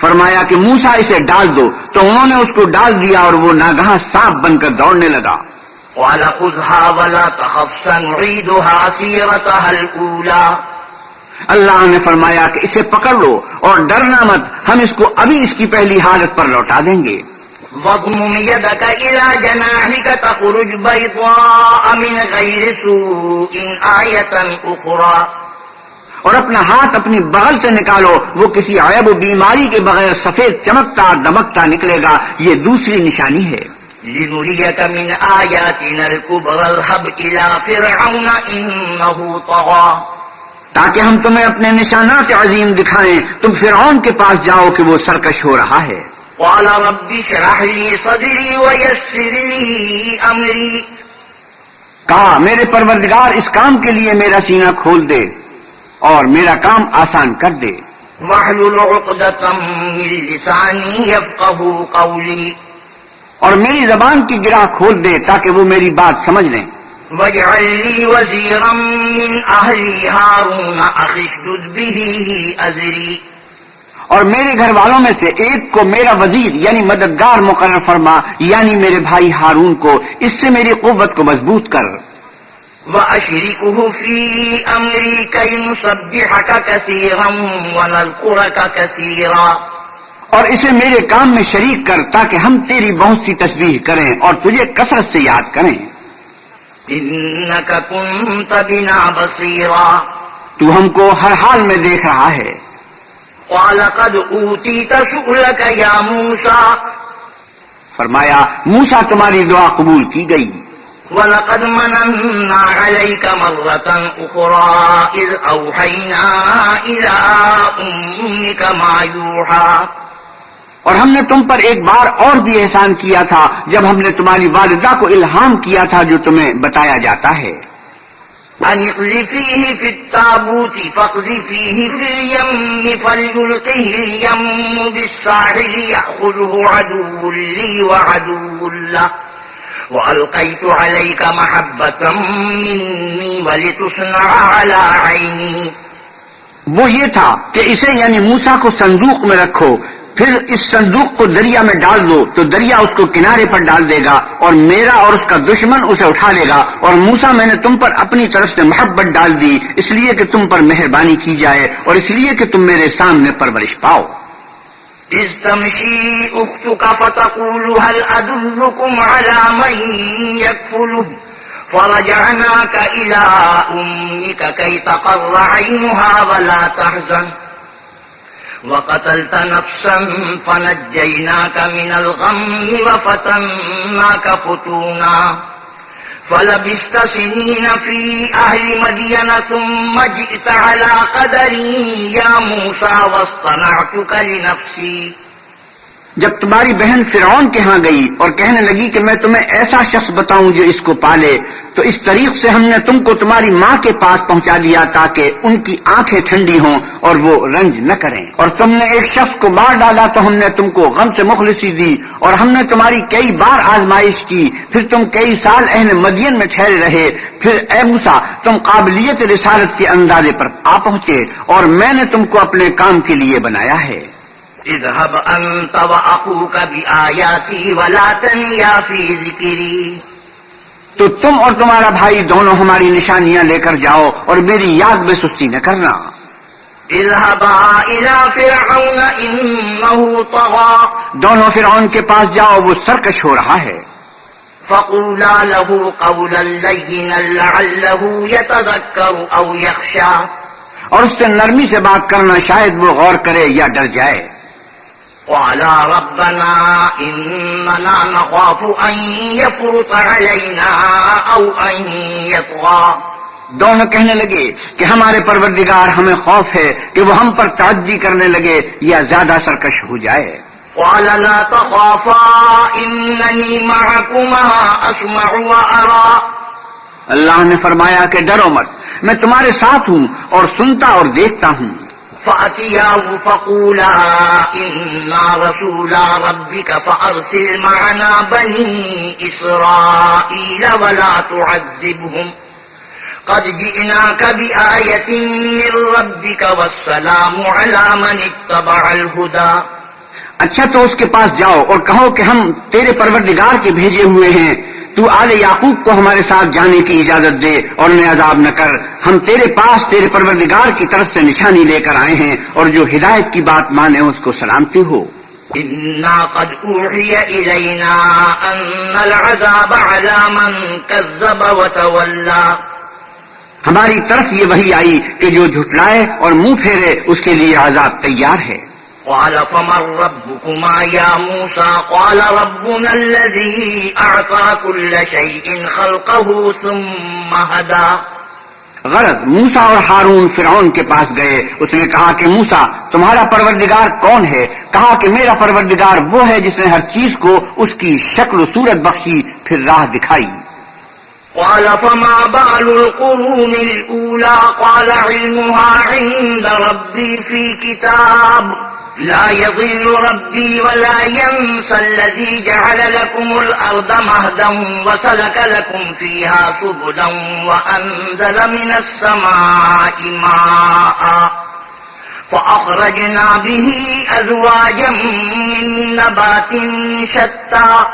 فرمایا کہ موسا اسے ڈال دو۔ تو انہوں نے اس کو ڈال دیا اور وہ ناگہاں سانپ بن کر دوڑنے لگا۔ قال خذها ولا تخف سنعيدها سيرتها الأولى اللہ نے فرمایا کہ اسے پکڑ لو اور ڈرنا مت ہم اس کو ابھی اس کی پہلی حالت پر لوٹا دیں گے۔ واضمم يدك إلى جناحك تخرج بيضاء من غير سوء آية أخرى۔ اور اپنا ہاتھ اپنی بغل سے نکالو وہ کسی عیب و بیماری کے بغیر سفید چمکتا دمکتا نکلے گا یہ دوسری نشانی ہے۔ لنريك من آياتنا الكبرى اذهب إلى فرعون إنه طغى۔ تاکہ ہم تمہیں اپنے نشانات عظیم دکھائیں۔ تم فرعون کے پاس جاؤ کہ وہ سرکش ہو رہا ہے۔ قال رب اشرح لي صدري ويسر لي أمري کہا میرے پروردگار اس کام کے لیے میرا سینہ کھول دے اور میرا کام آسان کر دے۔ واحلل عقدة من لساني يفقه قولي۔ اور میری زبان کی گرہ کھول دے تاکہ وہ میری بات سمجھ لیں۔ واجعل لي وزيرا من أهلي هارون أخي اشدد به أزري. اور میرے گھر والوں میں سے ایک کو میرا وزیر یعنی مددگار مقرر فرما یعنی میرے بھائی ہارون کو اس سے میری قوت کو مضبوط کر۔ وأشركه في أمري كي نسبحك كثيرا ونذكرك كثيرا. اور اسے میرے کام میں شریک کر تاکہ ہم تیری بہت سی تسبیح کریں اور تجھے کثرت سے یاد کریں۔ كنت بنا بصيرا. تو ہم کو ہر حال میں دیکھ رہا ہے۔ قال قد أوتيت سؤلك يا موسى. فرمایا موسا تمہاری دعا قبول کی گئی۔ ولقد مننا عليك مرة أخرى إذ أوحينا إلى أمك ما يوحى. اور ہم نے تم پر ایک بار اور بھی احسان کیا تھا جب ہم نے تمہاری والدہ کو الہام کیا تھا جو تمہیں بتایا جاتا ہے۔ أن اقذفيه في التابوت فاقذفيه في اليم فليلقه اليم بالساحل يأخذه عدو لي وعدو له وألقيت عليك محبة مني ولتصنع على عيني وہ یہ تھا کہ اسے یعنی موسا کو صندوق میں رکھو پھر اس صندوق کو دریا میں ڈال دو، تو دریا اس کو کنارے پر ڈال دے گا اور میرا اور اس کا دشمن اسے اٹھا لے گا۔ اور موسا میں نے تم پر اپنی طرف سے محبت ڈال دی، اس لیے کہ تم پر مہربانی کی جائے اور اس لیے کہ تم میرے سامنے پرورش پاؤ۔ إذ تمشي أختك فتقول، هل أدلكم على من يكفله فرجعناك إلى أمك كي تقر عينها ولا تحزن۔ وقتلت نفسا فنجيناك من الغم وفتناك فتونا. فلبست سنين في أهل مدينة ثم جئت على قدري يا موسى واصطنعتك لنفسي. جب تمہاری بہن فرعون کے ہاں گئی اور کہنے لگی کہ میں تمہیں ایسا شخص بتاؤں جو اس کو پالے تو اس طریق سے ہم نے تم کو تمہاری ماں کے پاس پہنچا دیا تاکہ ان کی آنکھیں ٹھنڈی ہوں اور وہ رنج نہ کریں۔ اور تم نے ایک شخص کو مار ڈالا تو ہم نے تم کو غم سے مخلصی دی اور ہم نے تمہاری کئی بار آزمائش کی۔ پھر تم کئی سال اہل مدین میں ٹھہرے رہے۔ پھر اے موسا تم قابلیت رسالت کے اندازے پر آ پہنچے اور میں نے تم کو اپنے کام کے لیے بنایا ہے۔ اذهب أنت وأخوك بآياتي ولا تنيا في ذكري۔ تو تم اور تمہارا بھائی دونوں ہماری نشانیاں لے کر جاؤ اور میری یاد میں سستی نہ کرنا۔ فرعون إنه طغى۔ دونوں فرعون کے پاس جاؤ وہ سرکش ہو رہا ہے۔ فقولا له قولا لينا لعله يتذكر أو يخشى۔ اور اس سے نرمی سے بات کرنا شاید وہ غور کرے یا ڈر جائے۔ قالا ربنا إننا نخاف أن يفرط علينا أو أن يطغى. دونوں کہنے لگے کہ ہمارے پروردگار ہمیں خوف ہے کہ وہ ہم پر تعدی کرنے لگے یا زیادہ سرکش ہو جائے۔ قال لا تخافا معكما وأرى. اللہ نے فرمایا کہ ڈرو مت میں تمہارے ساتھ ہوں اور سنتا اور دیکھتا ہوں۔ فأتياه فقولا إنا رسولا ربك فأرسل معنا بني إسرائيل ولا تعذبهم. قد جئناك بآية من ربك والسلام على من اتبع الهدى. اچھا تو اس کے پاس جاؤ اور کہو کہ ہم تیرے پروردگار کے بھیجے ہوئے ہیں۔ تو آل یعقوب کو ہمارے ساتھ جانے کی اجازت دے اور انہیں عذاب نہ کر۔ ہم تیرے پاس تیرے پروردگار کی طرف سے نشانی لے کر آئے ہیں اور جو ہدایت کی بات مانے اس کو سلامتی ہو۔ قد أوحي إلينا أن العذاب على من كذب وتولى۔ ہماری طرف یہ وہی آئی کہ جو جھٹلائے اور منہ پھیرے اس کے لیے عذاب تیار ہے۔ قال فمن ربكما يا موسى؟ قال ربنا الذي أعطى كل شيء خلقه ثم هدى۔ غرض موسا اور ہارون فرعون کے پاس گئے۔ اس نے کہا کہ موسا تمہارا پروردگار کون ہے؟ کہا کہ میرا پروردگار وہ ہے جس نے ہر چیز کو اس کی شکل و صورت بخشی، پھر راہ دکھائی۔ قال فما بال القرون الأولى؟ قال علمها عند ربي في كتاب. لا يضل ربي ولا ينسى الذي جعل لكم الأرض مهدا وسلك لكم فيها سبلا وأنزل من السماء ماء فأخرجنا به أزواجا من نبات شتى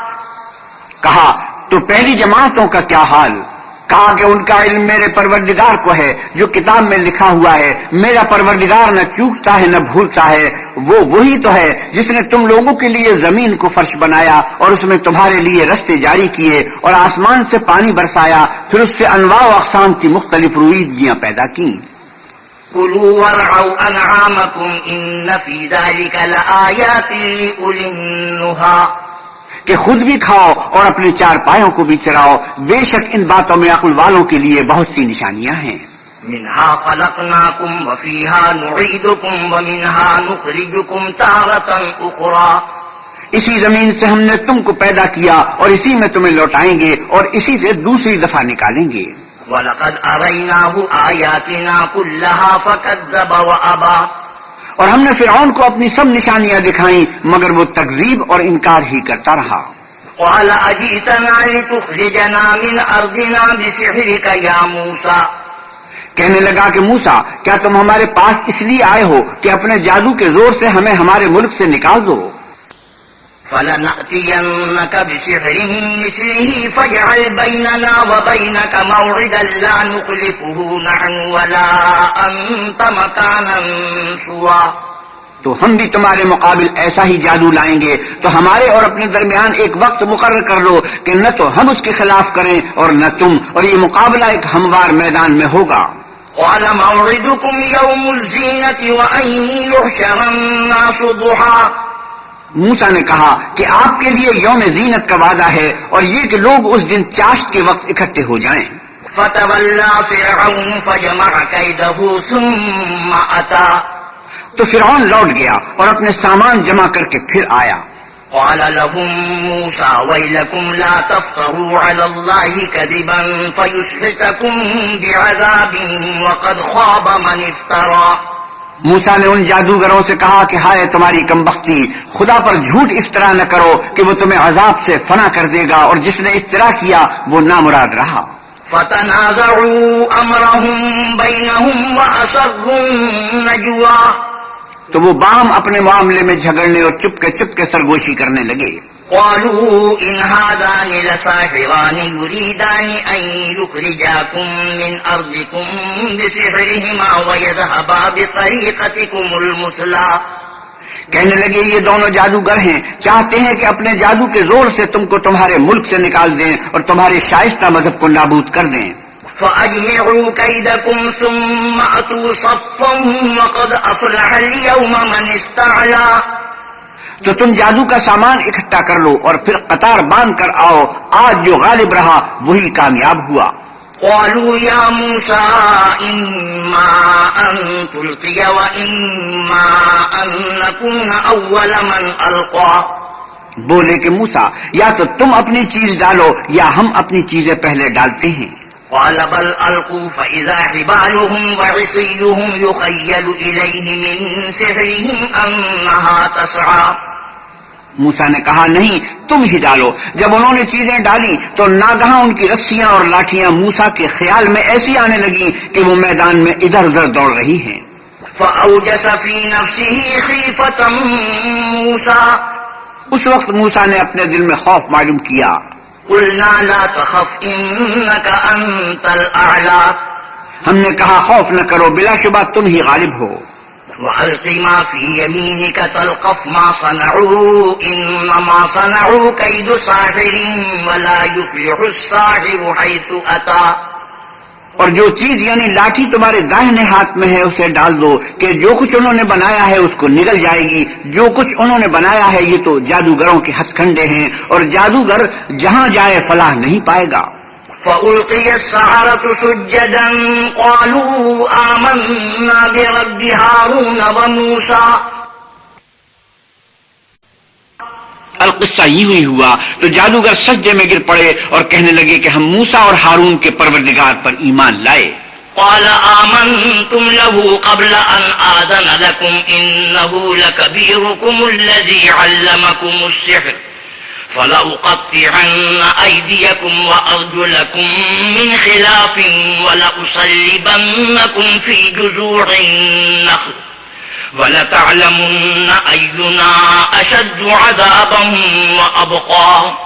کہا، تو پہلی جماعتوں کا کیا حال؟ کہا کہ ان کا علم میرے پروردگار کو ہے، جو کتاب میں لکھا ہوا ہے، میرا پروردگار نہ چوکتا ہے نہ بھولتا ہے، وہ وہی تو ہے جس نے تم لوگوں کے لیے زمین کو فرش بنایا اور اس میں تمہارے لیے رستے جاری کیے اور آسمان سے پانی برسایا، پھر اس سے انواع و اقسام کی مختلف رویدگیاں پیدا کی كلوا وارعوا أنعامكم إن في ذلك لآيات لأولي النهى۔ کہ خود بھی کھاؤ اور اپنے چار پایوں کو بھی چراؤ۔ بے شک ان باتوں میں عقل والوں کے لیے بہت سی نشانیاں ہیں۔ منها خلقناكم وفيها نعيدكم ومنها نخرجكم تارة أخرى اسی زمین سے ہم نے تم کو پیدا کیا اور اسی میں تمہیں لوٹائیں گے اور اسی سے دوسری دفعہ نکالیں گے۔ ولقد أريناه آياتنا كلها فكذب وأبى اور ہم نے فرعون کو اپنی سب نشانیاں دکھائیں مگر وہ تکذیب اور انکار ہی کرتا رہا۔ قال أجئتنا لتخرجنا من أرضنا بسحرك يا موسى؟ کہنے لگا کہ موسا کیا تم ہمارے پاس اس لیے آئے ہو کہ اپنے جادو کے زور سے ہمیں ہمارے ملک سے نکال دو؟ فلنأتينك بسحر مثله فاجعل بيننا وبينك موعدا لا نخلفه نحن ولا أنت مكانا سوى. تو ہم بھی تمہارے مقابل ایسا ہی جادو لائیں گے۔ تو ہمارے اور اپنے درمیان ایک وقت مقرر کر لو کہ نہ تو ہم اس کے خلاف کریں اور نہ تم۔ اور یہ مقابلہ ایک ہموار میدان میں ہوگا۔ قال موعدكم يوم الزينة وأن يحشر الناس ضحى. موسا نے کہا کہ آپ کے لیے یوم زینت کا وعدہ ہے اور یہ کہ لوگ اس دن چاشت کے وقت اکٹھے ہو جائیں۔ فرعون فجمع ثم تو فرعون لوٹ گیا اور اپنے سامان جمع کر کے پھر آیا۔ قال لهم موسى ويلكم لا تفتروا على الله كذبا فيسحتكم بعذاب وقد خاب من افترى۔ موسا نے ان جادوگروں سے کہا کہ ہائے تمہاری کم بختی خدا پر جھوٹ افطرا نہ کرو کہ وہ تمہیں عذاب سے فنا کر دے گا اور جس نے افطرا کیا وہ نامراد رہا۔ تو وہ بام اپنے معاملے میں جھگڑنے اور چپ کے چپ کے سرگوشی کرنے لگے۔ قالوا إن هذان لساحران يريدان أن يخرجاكم من أرضكم بسحرهما ويذهبا بطريقتكم المثلى. کہنے لگے یہ دونوں جادوگر ہیں۔ چاہتے ہیں کہ اپنے جادو کے زور سے تم کو تمہارے ملک سے نکال دیں اور تمہارے شائستہ مذہب کو نابود کر دیں۔ فأجمعوا كيدكم ثم أتوا صفا وقد أفلح اليوم من استعلى. تو تم جادو کا سامان اکٹھا کر لو اور پھر قطار باندھ کر آؤ۔ آج جو غالب رہا وہی کامیاب ہوا۔ قالوا يا موسى إما أن تلقي وإما أن نكون أول من ألقى۔ بولے کہ موسا یا تو تم اپنی چیز ڈالو یا ہم اپنی چیزیں پہلے ڈالتے ہیں۔ قال بل ألقوا فإذا حبالهم وعصيهم يخيل إليه من سحرهم أنها تسعى۔ موسا نے کہا نہیں تم ہی ڈالو. جب انہوں نے چیزیں ڈالی تو ناگہاں ان کی رسیاں اور لاٹیاں موسا کے خیال میں ایسی آنے لگی کہ وہ میدان میں ادھر ادھر دوڑ رہی ہیں۔ فأوجس في نفسه خيفة موسى۔ اس وقت موسا نے اپنے دل میں خوف معلوم کیا۔ قلنا لا تخف أنت الأعلى۔ ہم نے کہا خوف نہ کرو بلا شبہ تم ہی غالب ہو۔ وألق ما في يمينك تلقف ما صنعوا، إنما صنعوا كيد ساحر ولا يفلح الساحر حيث أتى. اور جو چیز یعنی لاٹھی تمہارے داہنے ہاتھ میں ہے، اسے ڈال دو کہ جو کچھ انہوں نے بنایا ہے اس کو نگل جائے گی۔ جو کچھ انہوں نے بنایا ہے، یہ تو جادوگروں کے ہتھ کنڈے ہیں اور جادوگر جہاں جائے فلاح نہیں پائے گا۔ فألقي السحرة سجدا قالوا آمنا برب هارون وموسى. القصہ یوں ہی ہوا تو جادوگر سجدے میں گر پڑے اور کہنے لگے کہ ہم موسا اور ہارون کے پروردگار پر ایمان لائے۔ قال آمنتم له قبل أن آذن لكم إنه لكبيركم الذي علمكم السحر۔ فلأقطعن أيديكم وأرجلكم من خلاف ولأصلبنكم في جذوع النخل ولتعلمن أينا أشد عذابا وأبقى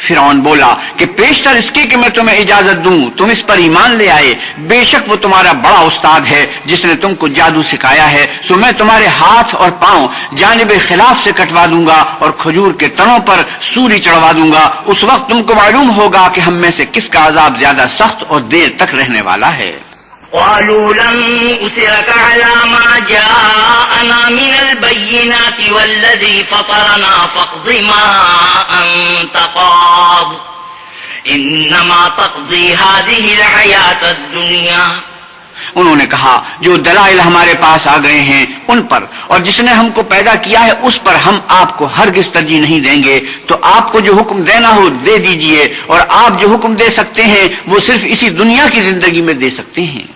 فرعون بولا کہ پیشتر اس کے کہ میں تمہیں اجازت دوں، تم اس پر ایمان لے آئے۔ بے شک وہ تمہارا بڑا استاد ہے، جس نے تم کو جادو سکھایا ہے۔ سو میں تمہارے ہاتھ اور پاؤں جانب خلاف سے کٹوا دوں گا اور کھجور کے تنوں پر سوری چڑھوا دوں گا۔ اس وقت تم کو معلوم ہوگا کہ ہم میں سے کس کا عذاب زیادہ سخت اور دیر تک رہنے والا ہے۔ قالوا لن أسرك على ما جاءنا من البينات والذي فطرنا فاقض ما أنت قاض. إنما تقضي هذه الحياة الدنيا. انہوں نے کہا، جو دلائل ہمارے پاس آ گئے ہیں ان پر، اور جس نے ہم کو پیدا کیا ہے اس پر ہم آپ کو ہرگز ترجیح نہیں دیں گے، تو آپ کو جو حکم دینا ہو دے دیجیے، اور آپ جو حکم دے سکتے ہیں وہ صرف اسی دنیا کی زندگی میں دے سکتے ہیں۔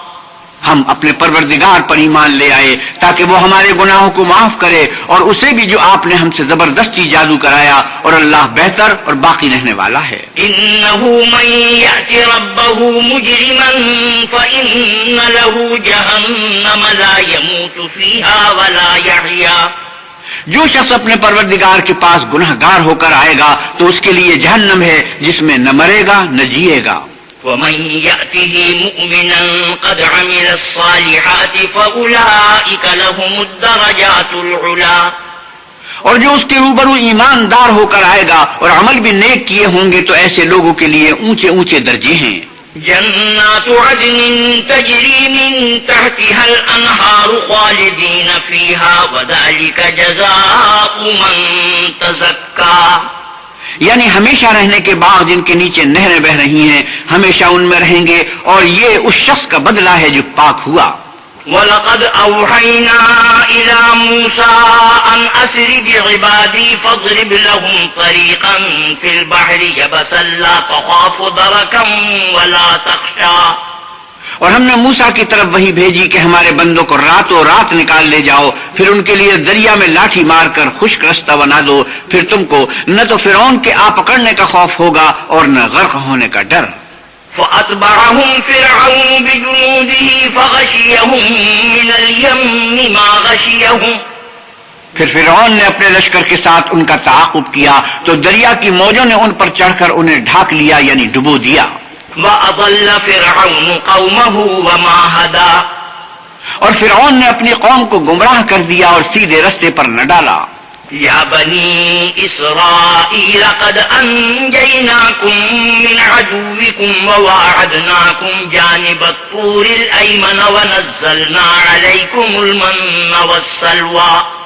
ہم اپنے پروردگار پر ایمان لے آئے تاکہ وہ ہمارے گناہوں کو معاف کرے اور اسے بھی جو آپ نے ہم سے زبردستی جادو کرایا اور اللہ بہتر اور باقی رہنے والا ہے۔ إنه من يأت ربه مجرما فإن له جهنم لا يموت فيها ولا يحيا جو شخص اپنے پروردگار کے پاس گناہ گار ہو کر آئے گا تو اس کے لیے جہنم ہے جس میں نہ مرے گا نہ جیے گا۔ ومن يأته مؤمنا قد عمل الصالحات فأولئك لهم الدرجات العلا. اور جو اس کے روبرو ایماندار ہو کر آئے گا اور عمل بھی نیک کیے ہوں گے تو ایسے لوگوں کے لیے اونچے اونچے درجے ہیں۔ جنات عدن تجري من تحتها الأنهار خالدين فيها وذلك جزاء من تزكى یعنی ہمیشہ رہنے کے بعد جن کے نیچے نہریں بہ رہی ہیں، ہمیشہ ان میں رہیں گے اور یہ اس شخص کا بدلہ ہے جو پاک ہوا۔ وَلَقَدْ أَوْحَيْنَا إِلَى مُوسَىٰ أَنْ أَسْرِ بِعِبَادِي فَاضْرِبْ لَهُمْ طَرِيقًا فِي الْبَحْرِ يَبَسًا لَا تَخَافُ دَرَكًا وَلَا تَخْشَىٰ اور ہم نے موسا کی طرف وہی بھیجی کہ ہمارے بندوں کو راتوں رات نکال لے جاؤ پھر ان کے لیے دریا میں لاٹھی مار کر خشک رستہ بنا دو پھر تم کو نہ تو فرعون کے آ پکڑنے کا خوف ہوگا اور نہ غرق ہونے کا ڈر۔ فأتبعهم فرعون بجنوده فغشيهم من اليم ما غشيهم۔ پھر فرعون نے اپنے لشکر کے ساتھ ان کا تعاقب کیا تو دریا کی موجوں نے ان پر چڑھ کر انہیں ڈھاک لیا یعنی ڈبو دیا۔ وأضل فرعون قومه وما هدى۔ اور فرعون نے اپنی قوم کو گمراہ کر دیا اور سیدھے رستے پر نہ ڈالا۔ يا بني إسرائيل قد أنجيناكم من عدوكم وواعدناكم جانب الطور الأيمن ونزلنا عليكم المن والسلوى۔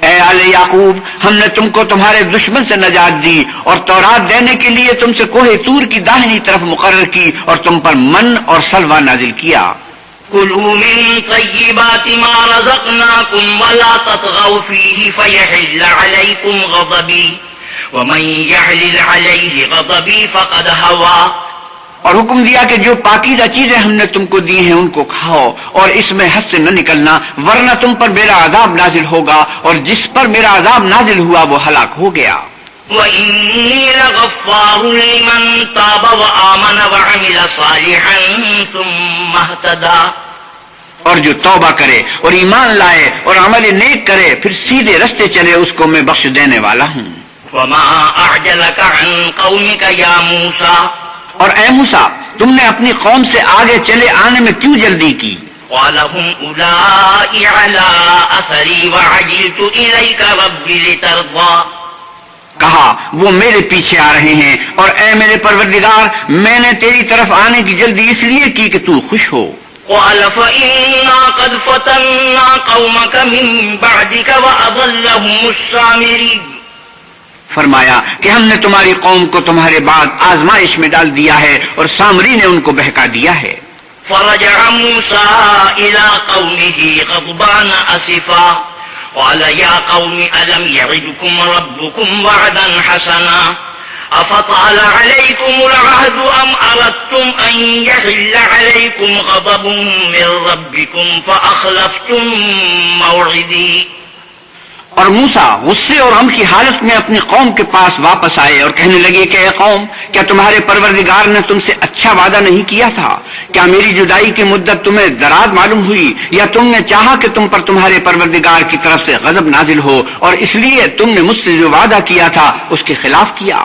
اے آل یعقوب، ہم نے تم کو تمہارے دشمن سے نجات دی اور تورات دینے کے لیے تم سے کوہ تور کی داہنی طرف مقرر کی اور تم پر من اور سلوا نازل کیا۔ كلوا من طيبات ما رزقناكم ولا تطغوا فيه فيحل عليكم غضبي ومن يحلل عليه غضبي فقد هوى اور حکم دیا کہ جو پاکیزہ چیزیں ہم نے تم کو دی ہیں ان کو کھاؤ اور اس میں حد سے نہ نکلنا ورنہ تم پر میرا عذاب نازل ہوگا اور جس پر میرا عذاب نازل ہوا وہ ہلاک ہو گیا۔ وإني لغفار لمن تاب وآمن وعمل صالحا ثم اهتدى۔ اور جو توبہ کرے اور ایمان لائے اور عمل نیک کرے پھر سیدھے رستے چلے اس کو میں بخش دینے والا ہوں۔ وما أعجلك عن قومك يا موسى۔ اور اے موسا تم نے اپنی قوم سے آگے چلے آنے میں کیوں جلدی کی؟ کہا وہ میرے پیچھے آ رہے ہیں اور اے میرے پروردگار میں نے تیری طرف آنے کی جلدی اس لیے کی کہ تو خوش ہو۔ قال فإنا قد فتنا قومك من بعدك وأضلهم السامري فرمایا کہ ہم نے تمہاری قوم کو تمہارے بعد آزمائش میں ڈال دیا ہے اور سامری نے ان کو بہکا دیا ہے۔ فرجع موسى إلى قومه غضبان أسفا قال يا قوم ألم يعدكم ربكم وعدا حسنا؟ أفطال عليكم العهد أم أردتم أن يحل عليكم غضب من ربكم فأخلفتم موعدي اور موسا غصے اور غم کی حالت میں اپنی قوم کے پاس واپس آئے اور کہنے لگے کہ اے قوم، کیا تمہارے پروردگار نے تم سے اچھا وعدہ نہیں کیا تھا؟ کیا میری جدائی کی مدت تمہیں دراز معلوم ہوئی؟ یا تم نے چاہا کہ تم پر تمہارے پروردگار کی طرف سے غضب نازل ہو اور اس لیے تم نے مجھ سے جو وعدہ کیا تھا، اس کے خلاف کیا؟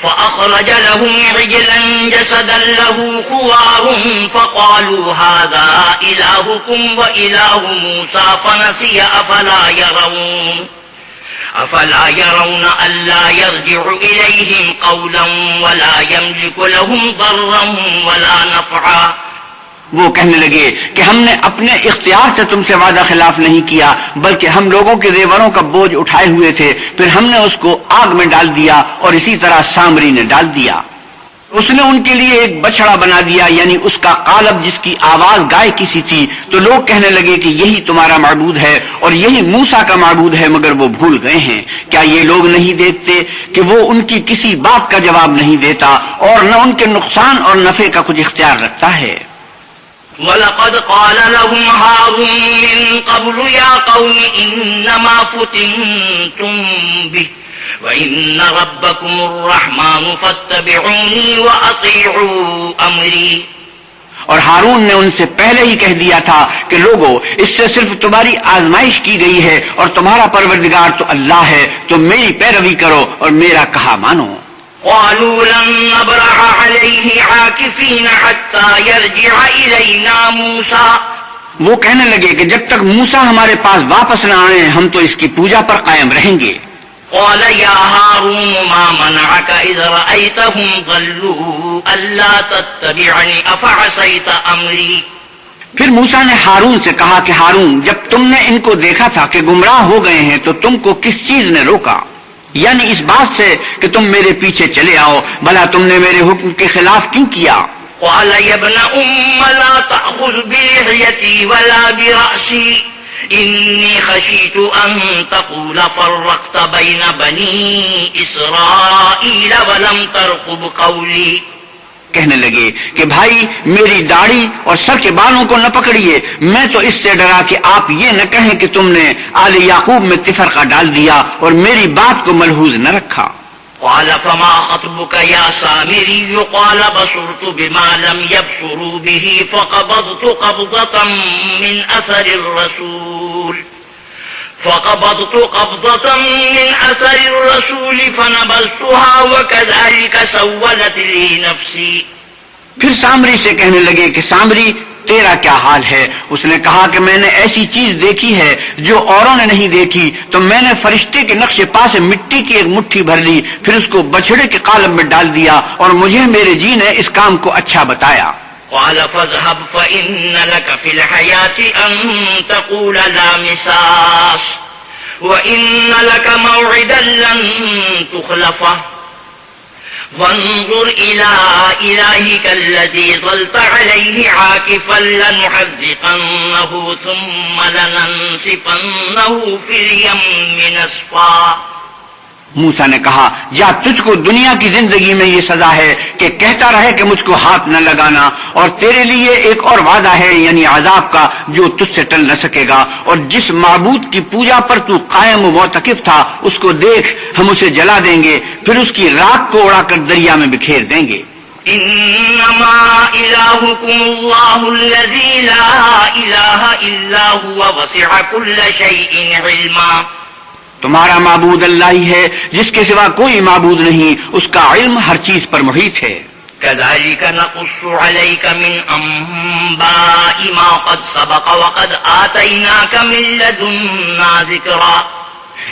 فأخرج لهم عجلا جسدا له خوار فقالوا هذا إلهكم وإله موسى فنسي أفلا يرون أفلا يرون ألا يرجع إليهم قولا ولا يملك لهم ضرا ولا نفعا وہ کہنے لگے کہ ہم نے اپنے اختیار سے تم سے وعدہ خلاف نہیں کیا، بلکہ ہم لوگوں کے زیوروں کا بوجھ اٹھائے ہوئے تھے، پھر ہم نے اس کو آگ میں ڈال دیا اور اسی طرح سامری نے ڈال دیا۔ اس نے ان کے لیے ایک بچڑا بنا دیا یعنی اس کا قالب جس کی آواز گائے کسی تھی۔ تو لوگ کہنے لگے کہ یہی تمہارا معبود ہے اور یہی موسا کا معبود ہے، مگر وہ بھول گئے ہیں۔ کیا یہ لوگ نہیں دیکھتے کہ وہ ان کی کسی بات کا جواب نہیں دیتا اور نہ ان کے نقصان اور نفع کا کچھ اختیار رکھتا ہے؟ وَلَقَدْ قَالَ لَهُمْ هَارُونَ مِن قَبْلُ يَا قَوْمِ إِنَّمَا فُتِنْتُمْ بِهِ وَإِنَّ رَبَّكُمُ الرَّحْمَنُ فَاتَّبِعُونِي وَأَطِيعُوا أَمْرِي اور ہارون نے ان سے پہلے ہی کہہ دیا تھا کہ لوگوں اس سے صرف تمہاری آزمائش کی گئی ہے اور تمہارا پروردگار تو اللہ ہے، تو میری پیروی کرو اور میرا کہا مانو۔ قالوا لن نبرح عليه عاكفين حتى يرجع إلينا موسى. وہ کہنے لگے کہ جب تک موسا ہمارے پاس واپس نہ آئے ہم تو اس کی پوجا پر قائم رہیں گے۔ قال يا هارون ما منعك رأيتهم ضلوا ألا تتبعني؟ أفعصيت أمري؟ پھر موسا نے ہارون سے کہا کہ ہارون جب تم نے ان کو دیکھا تھا کہ گمراہ ہو گئے ہیں تو تم کو کس چیز نے روکا؟ یعنی اس بات سے کہ تم میرے پیچھے چلے آؤ بھلا تم نے میرے حکم کے خلاف کیوں کیا؟ قال يا ابن أم لا تأخذ بلحيتي ولا برأسي، إني خشيت أن تقول فرقت بين بني إسرائيل ولم ترقب قولي. کہنے لگے کہ بھائی، میری داڑھی اور سر کے بالوں کو نہ پکڑیے۔ میں تو اس سے ڈرا کہ آپ یہ نہ کہیں کہ تم نے آل یعقوب میں تفرقہ ڈال دیا اور میری بات کو ملحوظ نہ رکھا۔ قال، فما خطبك يا سامري؟ قال، بصرت بما لم يبصروا به فقبضت قبضة من أثر الرسول. فقبضت قبضة من أثر الرسول فنبذتها وكذلك سولت لي نفسي. پھر سامری سے کہنے لگے کہ سامری، تیرا کیا حال ہے؟ اس نے کہا کہ میں نے ایسی چیز دیکھی ہے جو اوروں نے نہیں دیکھی، تو میں نے فرشتے کے نقش پا سے مٹی کی ایک مٹھی بھر لی، پھر اس کو بچڑے کے قالب میں ڈال دیا اور مجھے میرے جی نے اس کام کو اچھا بتایا۔ قال فاذهب فإن لك في الحياة أن تقول لا مساس وإن لك موعدا لن تخلفه. وانظر إلى إلهك الذي ظلت عليه عاكفا لنحذقنه ثم لننسفنه في اليم نسفا موسا نے کہا، یا تجھ کو دنیا کی زندگی میں یہ سزا ہے کہ کہتا رہے کہ مجھ کو ہاتھ نہ لگانا، اور تیرے لیے ایک اور وعدہ ہے یعنی عذاب کا، جو تجھ سے ٹل نہ سکے گا۔ اور جس معبود کی پوجا پر تو قائم و موتقف تھا، اس کو دیکھ ہم اسے جلا دیں گے، پھر اس کی راک کو اڑا کر دریا میں بکھیر دیں گے۔ انما الهكم الله الذي لا اله الا هو، وسع كل شيء علما۔ تمہارا معبود اللہ ہی ہے جس کے سوا کوئی معبود نہیں اس کا علم ہر چیز پر محیط ہے۔ كذلك نقص عليك من أنباء ما قد سبق وقد آتيناك من لدنا ذكرا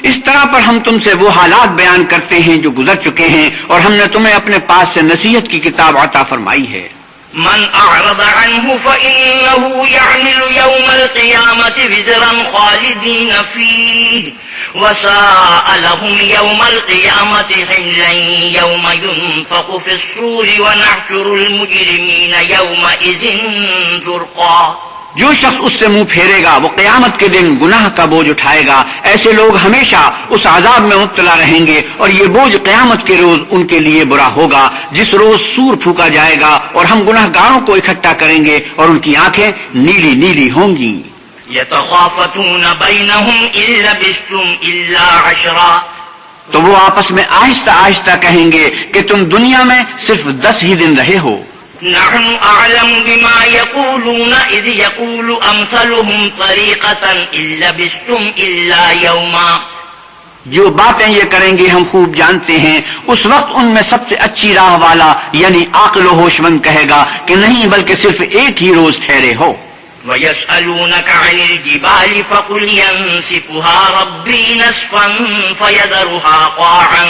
اس طرح پر ہم تم سے وہ حالات بیان کرتے ہیں جو گزر چکے ہیں اور ہم نے تمہیں اپنے پاس سے نصیحت کی کتاب عطا فرمائی ہے۔ من أعرض عنه فإنه يعمل يوم القيامة وزرا خالدين فيه وساء لهم يوم القيامة حملا يوم ينفق في الصور ونحشر المجرمين، يومئذ ذرقا جو شخص اس سے منہ پھیرے گا، وہ قیامت کے دن گناہ کا بوجھ اٹھائے گا۔ ایسے لوگ ہمیشہ اس عذاب میں مبتلا رہیں گے اور یہ بوجھ قیامت کے روز ان کے لیے برا ہوگا۔ جس روز سور پھونکا جائے گا اور ہم گناہ گاروں کو اکٹھا کریں گے اور ان کی آنکھیں نیلی نیلی ہوں گی۔ يتخافتون بينهم إن لبستم إلا عشرا. تو وہ آپس میں آہستہ آہستہ کہیں گے کہ تم دنیا میں صرف دس ہی دن رہے ہو۔ نحن أعلم بما يقولون إذ يقول أمثلهم طريقة إن لبستم إلا يوما. جو باتیں یہ کریں گے ہم خوب جانتے ہیں اس وقت ان میں سب سے اچھی راہ والا یعنی عقل و ہوش مند کہے گا کہ نہیں بلکہ صرف ایک ہی روز ٹھہرے ہو۔ ويسألونك عن الجبال فقل ينسفها ربي نسفا فيذرها قاعا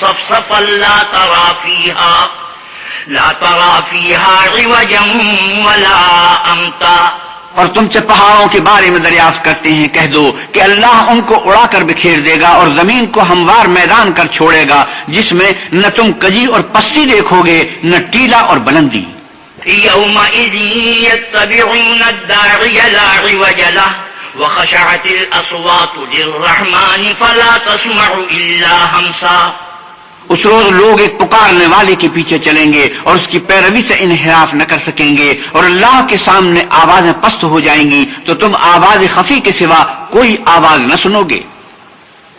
صفصفا لا ترى فيها، لا ترى فيها عوجا ولا أمتا۔ اور تم سے پہاڑوں کے بارے میں دریافت کرتے ہیں، کہہ دو کہ اللہ ان کو اڑا کر بکھیر دے گا اور زمین کو ہموار میدان کر چھوڑے گا، جس میں نہ تم کجی اور پستی دیکھو گے، نہ ٹیلا اور بلندی۔ يومئذ يتبعون الداعي لا عوج له، وخشعت الأصوات للرحمن فلا تسمع إلا همسا. اس روز لوگ ایک پکارنے والے کے پیچھے چلیں گے اور اس کی پیروی سے انحراف نہ کر سکیں گے اور اللہ کے سامنے آوازیں پست ہو جائیں گی تو تم آواز خفی کے سوا کوئی آواز نہ سنو گے۔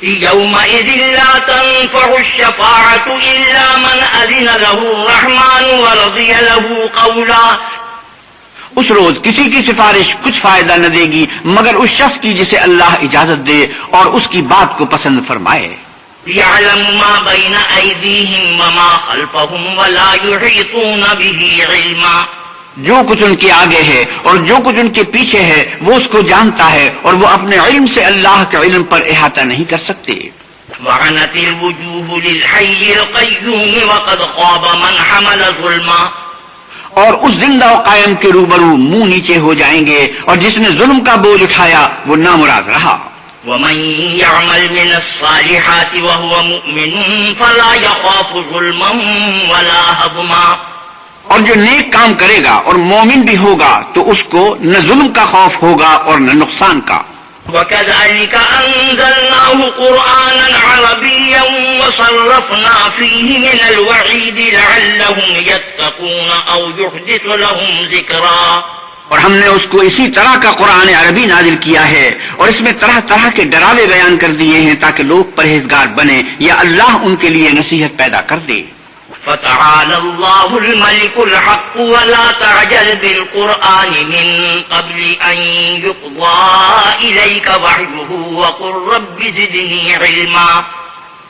يومئذ لا تنفع الشفاعة إلا من أذن له الرحمن ورضي له قولا. اس روز کسی کی سفارش کچھ فائدہ نہ دے گی، مگر اس شخص کی جسے اللہ اجازت دے اور اس کی بات کو پسند فرمائے۔ يعلم ما بين أيديهم وما خلفهم ولا يحيطون به علما۔ جو کچھ ان کے آگے ہے اور جو کچھ ان کے پیچھے ہے وہ اس کو جانتا ہے اور وہ اپنے علم سے اللہ کے علم پر احاطہ نہیں کر سکتے۔ وعنت الوجوه للحي القيوم وقد خاب من حمل ظلما۔ اور اس زندہ و قائم کے روبرو منہ نیچے ہو جائیں گے اور جس نے ظلم کا بوجھ اٹھایا وہ نامراد رہا۔ ومن يعمل من الصالحات وهو مؤمن فلا يخاف ظلما ولا هضما۔ اور جو نیک کام کرے گا اور مومن بھی ہوگا تو اس کو نہ ظلم کا خوف ہوگا اور نہ نقصان کا۔ وكذلك أنزلناه قرآنا عربيا وصرفنا فيه من الوعيد لعلهم يتقون أو يحدث لهم ذكرا۔ اور ہم نے اس کو اسی طرح کا قرآن عربی نازل کیا ہے اور اس میں طرح طرح کے ڈراوے بیان کر دیے ہیں تاکہ لوگ پرہیزگار بنے یا اللہ ان کے لیے نصیحت پیدا کر دے۔ فتعالى الله الملك الحق ولا تعجل بالقرآن من قبل أن يقضى إليك وحيه وقل رب زدني علما.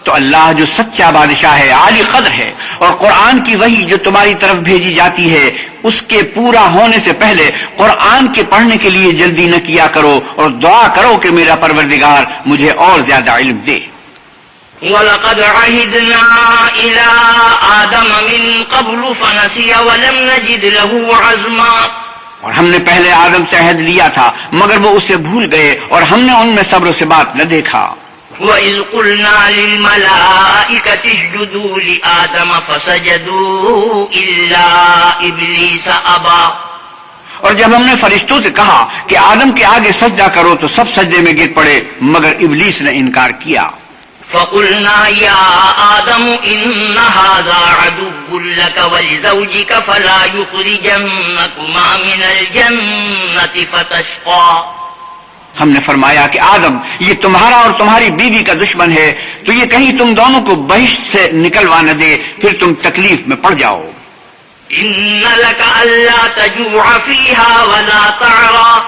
تو اللہ جو سچا بادشاہ ہے، عالی قدر ہے اور قرآن کی وہی جو تمہاری طرف بھیجی جاتی ہے، اس کے پورا ہونے سے پہلے قرآن کے پڑھنے کے لیے جلدی نہ کیا کرو اور دعا کرو کہ میرا پروردگار مجھے اور زیادہ علم دے۔ ولقد عهدنا إلى آدم من قبل فنسي ولم نجد له عزما. اور ہم نے پہلے آدم سے عہد لیا تھا مگر وہ اسے بھول گئے اور ہم نے ان میں صبر سے بات نہ دیکھا۔ وَإِذْ قُلْنَا لِلْمَلَائِكَةِ اسْجُدُوا لِآدَمَ فَسَجَدُوا إِلَّا إِبْلِيسَ أَبَى اور جب ہم نے فرشتوں سے کہا کہ آدم کے آگے سجدہ کرو تو سب سجدے میں گر پڑے مگر ابلیس نے انکار کیا۔ فقلنا يا آدم إن هذا عدو لك ولزوجك فلا يخرجنكما من الجنة فتشقى۔ ہم نے فرمایا کہ آدم یہ تمہارا اور تمہاری بیوی کا دشمن ہے تو یہ کہیں تم دونوں کو بہشت سے نکلوا نہ دے پھر تم تکلیف میں پڑ جاؤ۔ إن لك ألا تجوع فيها ولا تعرى۔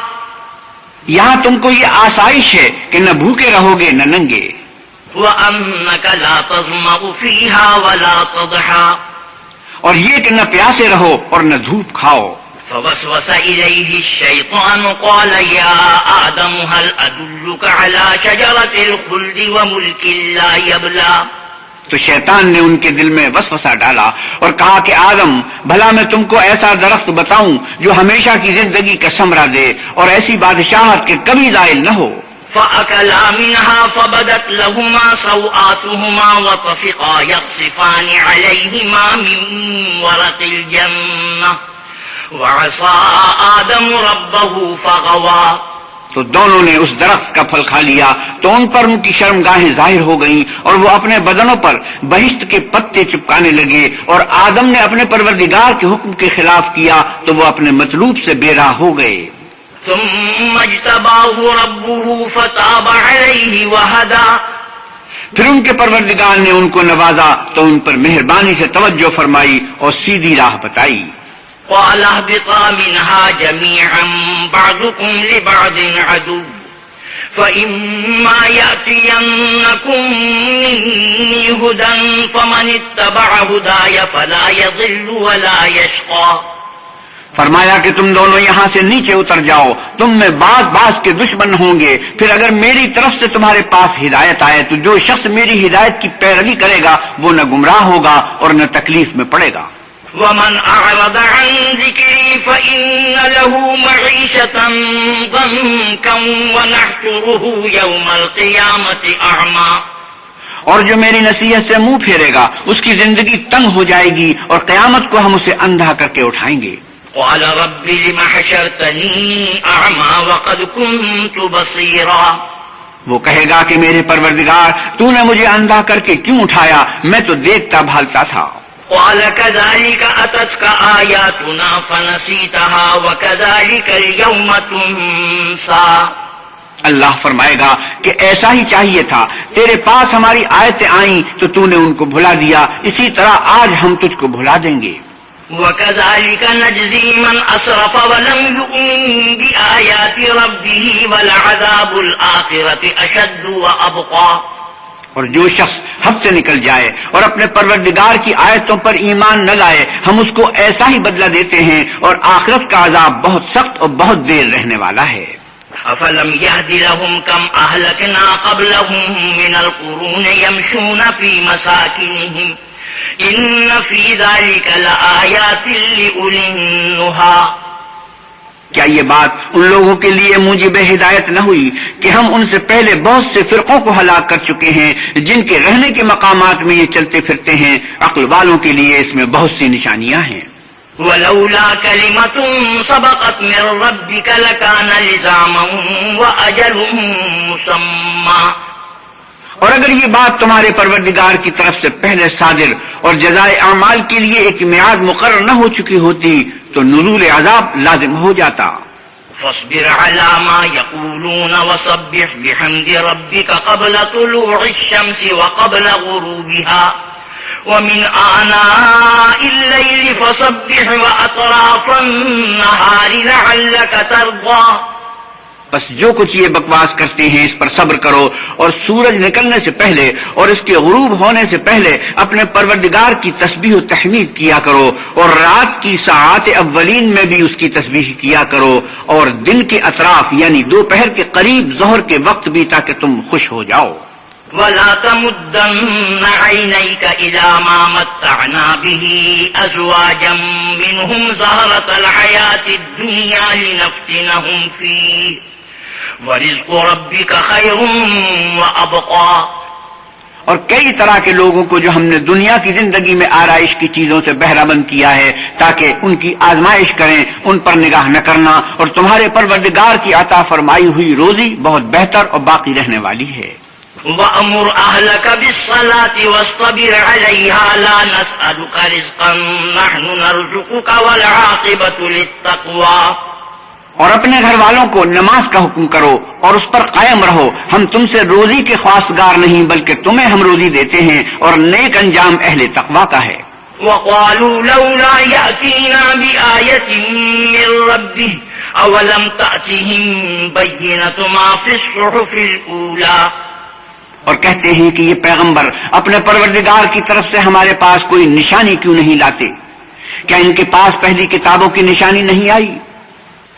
یہاں تم کو یہ آسائش ہے کہ نہ بھوکے رہو گے نہ ننگے۔ وأنك لا تظمأ فيها ولا تضحى اور یہ کہ نہ پیاسے رہو اور نہ دھوپ کھاؤ۔ فوسوس إليه الشيطان قال يا آدم هل أدلك على شجرة الخلد وملك لا يبلى؟ تو شیطان نے ان کے دل میں وسوسہ ڈالا اور کہا کہ آدم بھلا میں تم کو ایسا درخت بتاؤں جو ہمیشہ کی زندگی کا سمرہ دے اور ایسی بادشاہت کے کبھی زائل نہ ہو۔ فأكلا منها فبدت لهما سوآتهما وطفقا يقصفان عليهما من ورق الجنة. وعصى آدم ربه فغوى. تو دونوں نے اس درخت کا پھل کھا لیا تو ان پر ان کی شرم گاہیں ظاہر ہو گئیں اور وہ اپنے بدنوں پر بہشت کے پتے چپکانے لگے اور آدم نے اپنے پروردگار کے حکم کے خلاف کیا تو وہ اپنے مطلوب سے بے راہ ہو گئے۔ ثم اجتباه ربه فتاب عليه وهدى. پھر ان کے پروردگار نے ان کو نوازا تو ان پر مہربانی سے توجہ فرمائی اور سیدھی راہ بتائی۔ قال اهبطا منها جميعا بعضكم لبعض عدو. فإما يأتينكم مني هدى فمن اتبع هداي فلا يضل ولا يشقى. فرمایا کہ تم دونوں یہاں سے نیچے اتر جاؤ تم میں بعض بعض کے دشمن ہوں گے۔ پھر اگر میری طرف سے تمہارے پاس ہدایت آئے تو جو شخص میری ہدایت کی پیروی کرے گا وہ نہ گمراہ ہوگا اور نہ تکلیف میں پڑے گا۔ ومن أعرض عن ذكري فإن له معيشة ضنكا ونحشره يوم القيامة أعمى۔ اور جو میری نصیحت سے منہ پھیرے گا اس کی زندگی تنگ ہو جائے گی اور قیامت کو ہم اسے اندھا کر کے اٹھائیں گے۔ قال رب لما حشرتني أعمى وقد كنت بصيرا وہ کہے گا کہ میرے پروردگار تو نے مجھے اندھا کر کے کیوں اٹھایا؟ میں تو دیکھتا بھالتا تھا۔ قال كذلك أتتك آياتنا فنسيتها وكذلك اليوم تنسى اللہ فرمائے گا کہ ایسا ہی چاہیے تھا۔ تیرے پاس ہماری آیتیں آئیں تو تو نے ان کو بھلا دیا۔ اسی طرح آج ہم تجھ کو بھلا دیں گے۔ وكذلك نجزي من أسرف ولم يؤمن بآيات ربه ولعذاب الآخرة أشد وأبقى. اور جو شخص حد سے نکل جائے اور اپنے پروردگار کی آیتوں پر ایمان نہ لائے ہم اس کو ایسا ہی بدلہ دیتے ہیں اور آخرت کا عذاب بہت سخت اور بہت دیر رہنے والا ہے۔ افلم يهد لهم كم اهلكنا قبلهم من القرون يمشون في مساكنهم ان في ذلك لآيات لأولي النهى۔ کیا یہ بات ان لوگوں کے لیے موجب ہدایت نہ ہوئی کہ ہم ان سے پہلے بہت سے فرقوں کو ہلاک کر چکے ہیں جن کے رہنے کے مقامات میں یہ چلتے پھرتے ہیں؟ عقل والوں کے لیے اس میں بہت سی نشانیاں ہیں۔ ولولا كلمة سبقت من ربك لكان لزاما وأجل مسمى۔ اور اگر یہ بات تمہارے پروردگار کی طرف سے پہلے صادر اور جزائے اعمال کے لیے ایک میعاد مقرر نہ ہو چکی ہوتی، تو نزول عذاب لازم ہو جاتا۔ فاصبر على ما يقولون وصبح بحمد ربك قبل طلوع الشمس وقبل غروبها ومن آناء الليل فصبح وأطراف النهار لعلك ترضى. بس جو کچھ یہ بکواس کرتے ہیں اس پر صبر کرو اور سورج نکلنے سے پہلے اور اس کے غروب ہونے سے پہلے اپنے پروردگار کی تسبیح و تحمید کیا کرو اور رات کی ساعت اولین میں بھی اس کی تسبیح کیا کرو اور دن کے اطراف یعنی دوپہر کے قریب ظہر کے وقت بھی تاکہ تم خوش ہو جاؤ۔ ولا تمدن عينيك إلى ما متعنا به أزواجا منهم زهرة الحياة الدنيا لنفتنهم فيه ورزق ربك خير وأبقى. اور کئی طرح کے لوگوں کو جو ہم نے دنیا کی زندگی میں آرائش کی چیزوں سے بہرہ بند کیا ہے تاکہ ان کی آزمائش کریں ان پر نگاہ نہ کرنا اور تمہارے پروردگار کی عطا فرمائی ہوئی روزی بہت بہتر اور باقی رہنے والی ہے۔ وَأَمُرْ أَهْلَكَ بِالصَّلَاةِ وَاسْطَبِرْ عَلَيْهَا لَا نَسْأَلُكَ رِزْقًا نَحْنُ نَرْزُقُكَ وَالْعَاقِبَةُ لِلتَّقْوَى. اور اپنے گھر والوں کو نماز کا حکم کرو اور اس پر قائم رہو۔ ہم تم سے روزی کے خواستگار نہیں بلکہ تمہیں ہم روزی دیتے ہیں اور نیک انجام اہل تقوا کا ہے۔ وقالوا لولا يأتينا بآية من ربه أولم تأتهم بينة ما في الصحف الأولى؟ اور کہتے ہیں کہ یہ پیغمبر اپنے پروردگار کی طرف سے ہمارے پاس کوئی نشانی کیوں نہیں لاتے؟ کیا ان کے پاس پہلی کتابوں کی نشانی نہیں آئی؟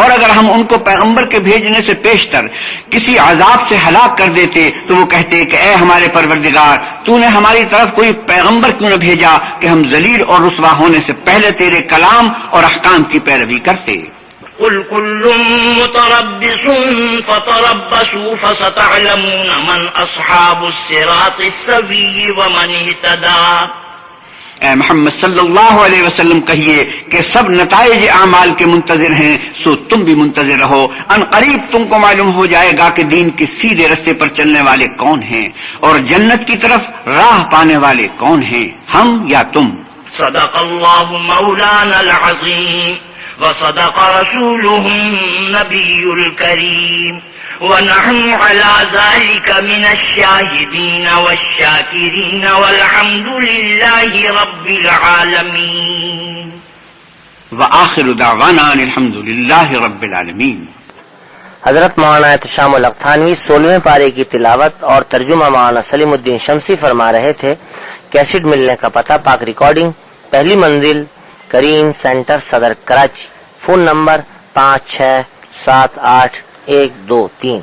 اور اگر ہم ان کو پیغمبر کے بھیجنے سے پیشتر کسی عذاب سے ہلاک کر دیتے تو وہ کہتے کہ اے ہمارے پروردگار، تو نے ہماری طرف کوئی پیغمبر کیوں نہ بھیجا کہ ہم ذلیل اور رسوا ہونے سے پہلے تیرے کلام اور احکام کی پیروی کرتے؟ قل كل متربص فتربصوا فستعلمون من أصحاب الصراط السوي ومن اهتدى. اے محمد صلی اللہ علیہ وسلم کہیے کہ سب نتائج اعمال کے منتظر ہیں، سو تم بھی منتظر رہو۔ ان قریب تم کو معلوم ہو جائے گا کہ دین کے سیدھے رستے پر چلنے والے کون ہیں اور جنت کی طرف راہ پانے والے کون ہیں، ہم یا تم؟ صدق اللہ مولانا العظیم، وصدق رسوله النبی الكریم ونحن على ذلك من الشاهدين والشاكرين والحمد لله رب العالمين. وآخر دعوانا الحمد لله رب العالمين. حضرت مولانا شام الختانوی سولہویں پارے کی تلاوت اور ترجمہ مولانا سلیم الدین شمسی فرما رہے تھے کیسٹ ملنے کا پتہ پاک ریکارڈنگ پہلی منزل کریم سینٹر صدر کراچی فون نمبر پانچ چھ سات آٹھ ایک دو تین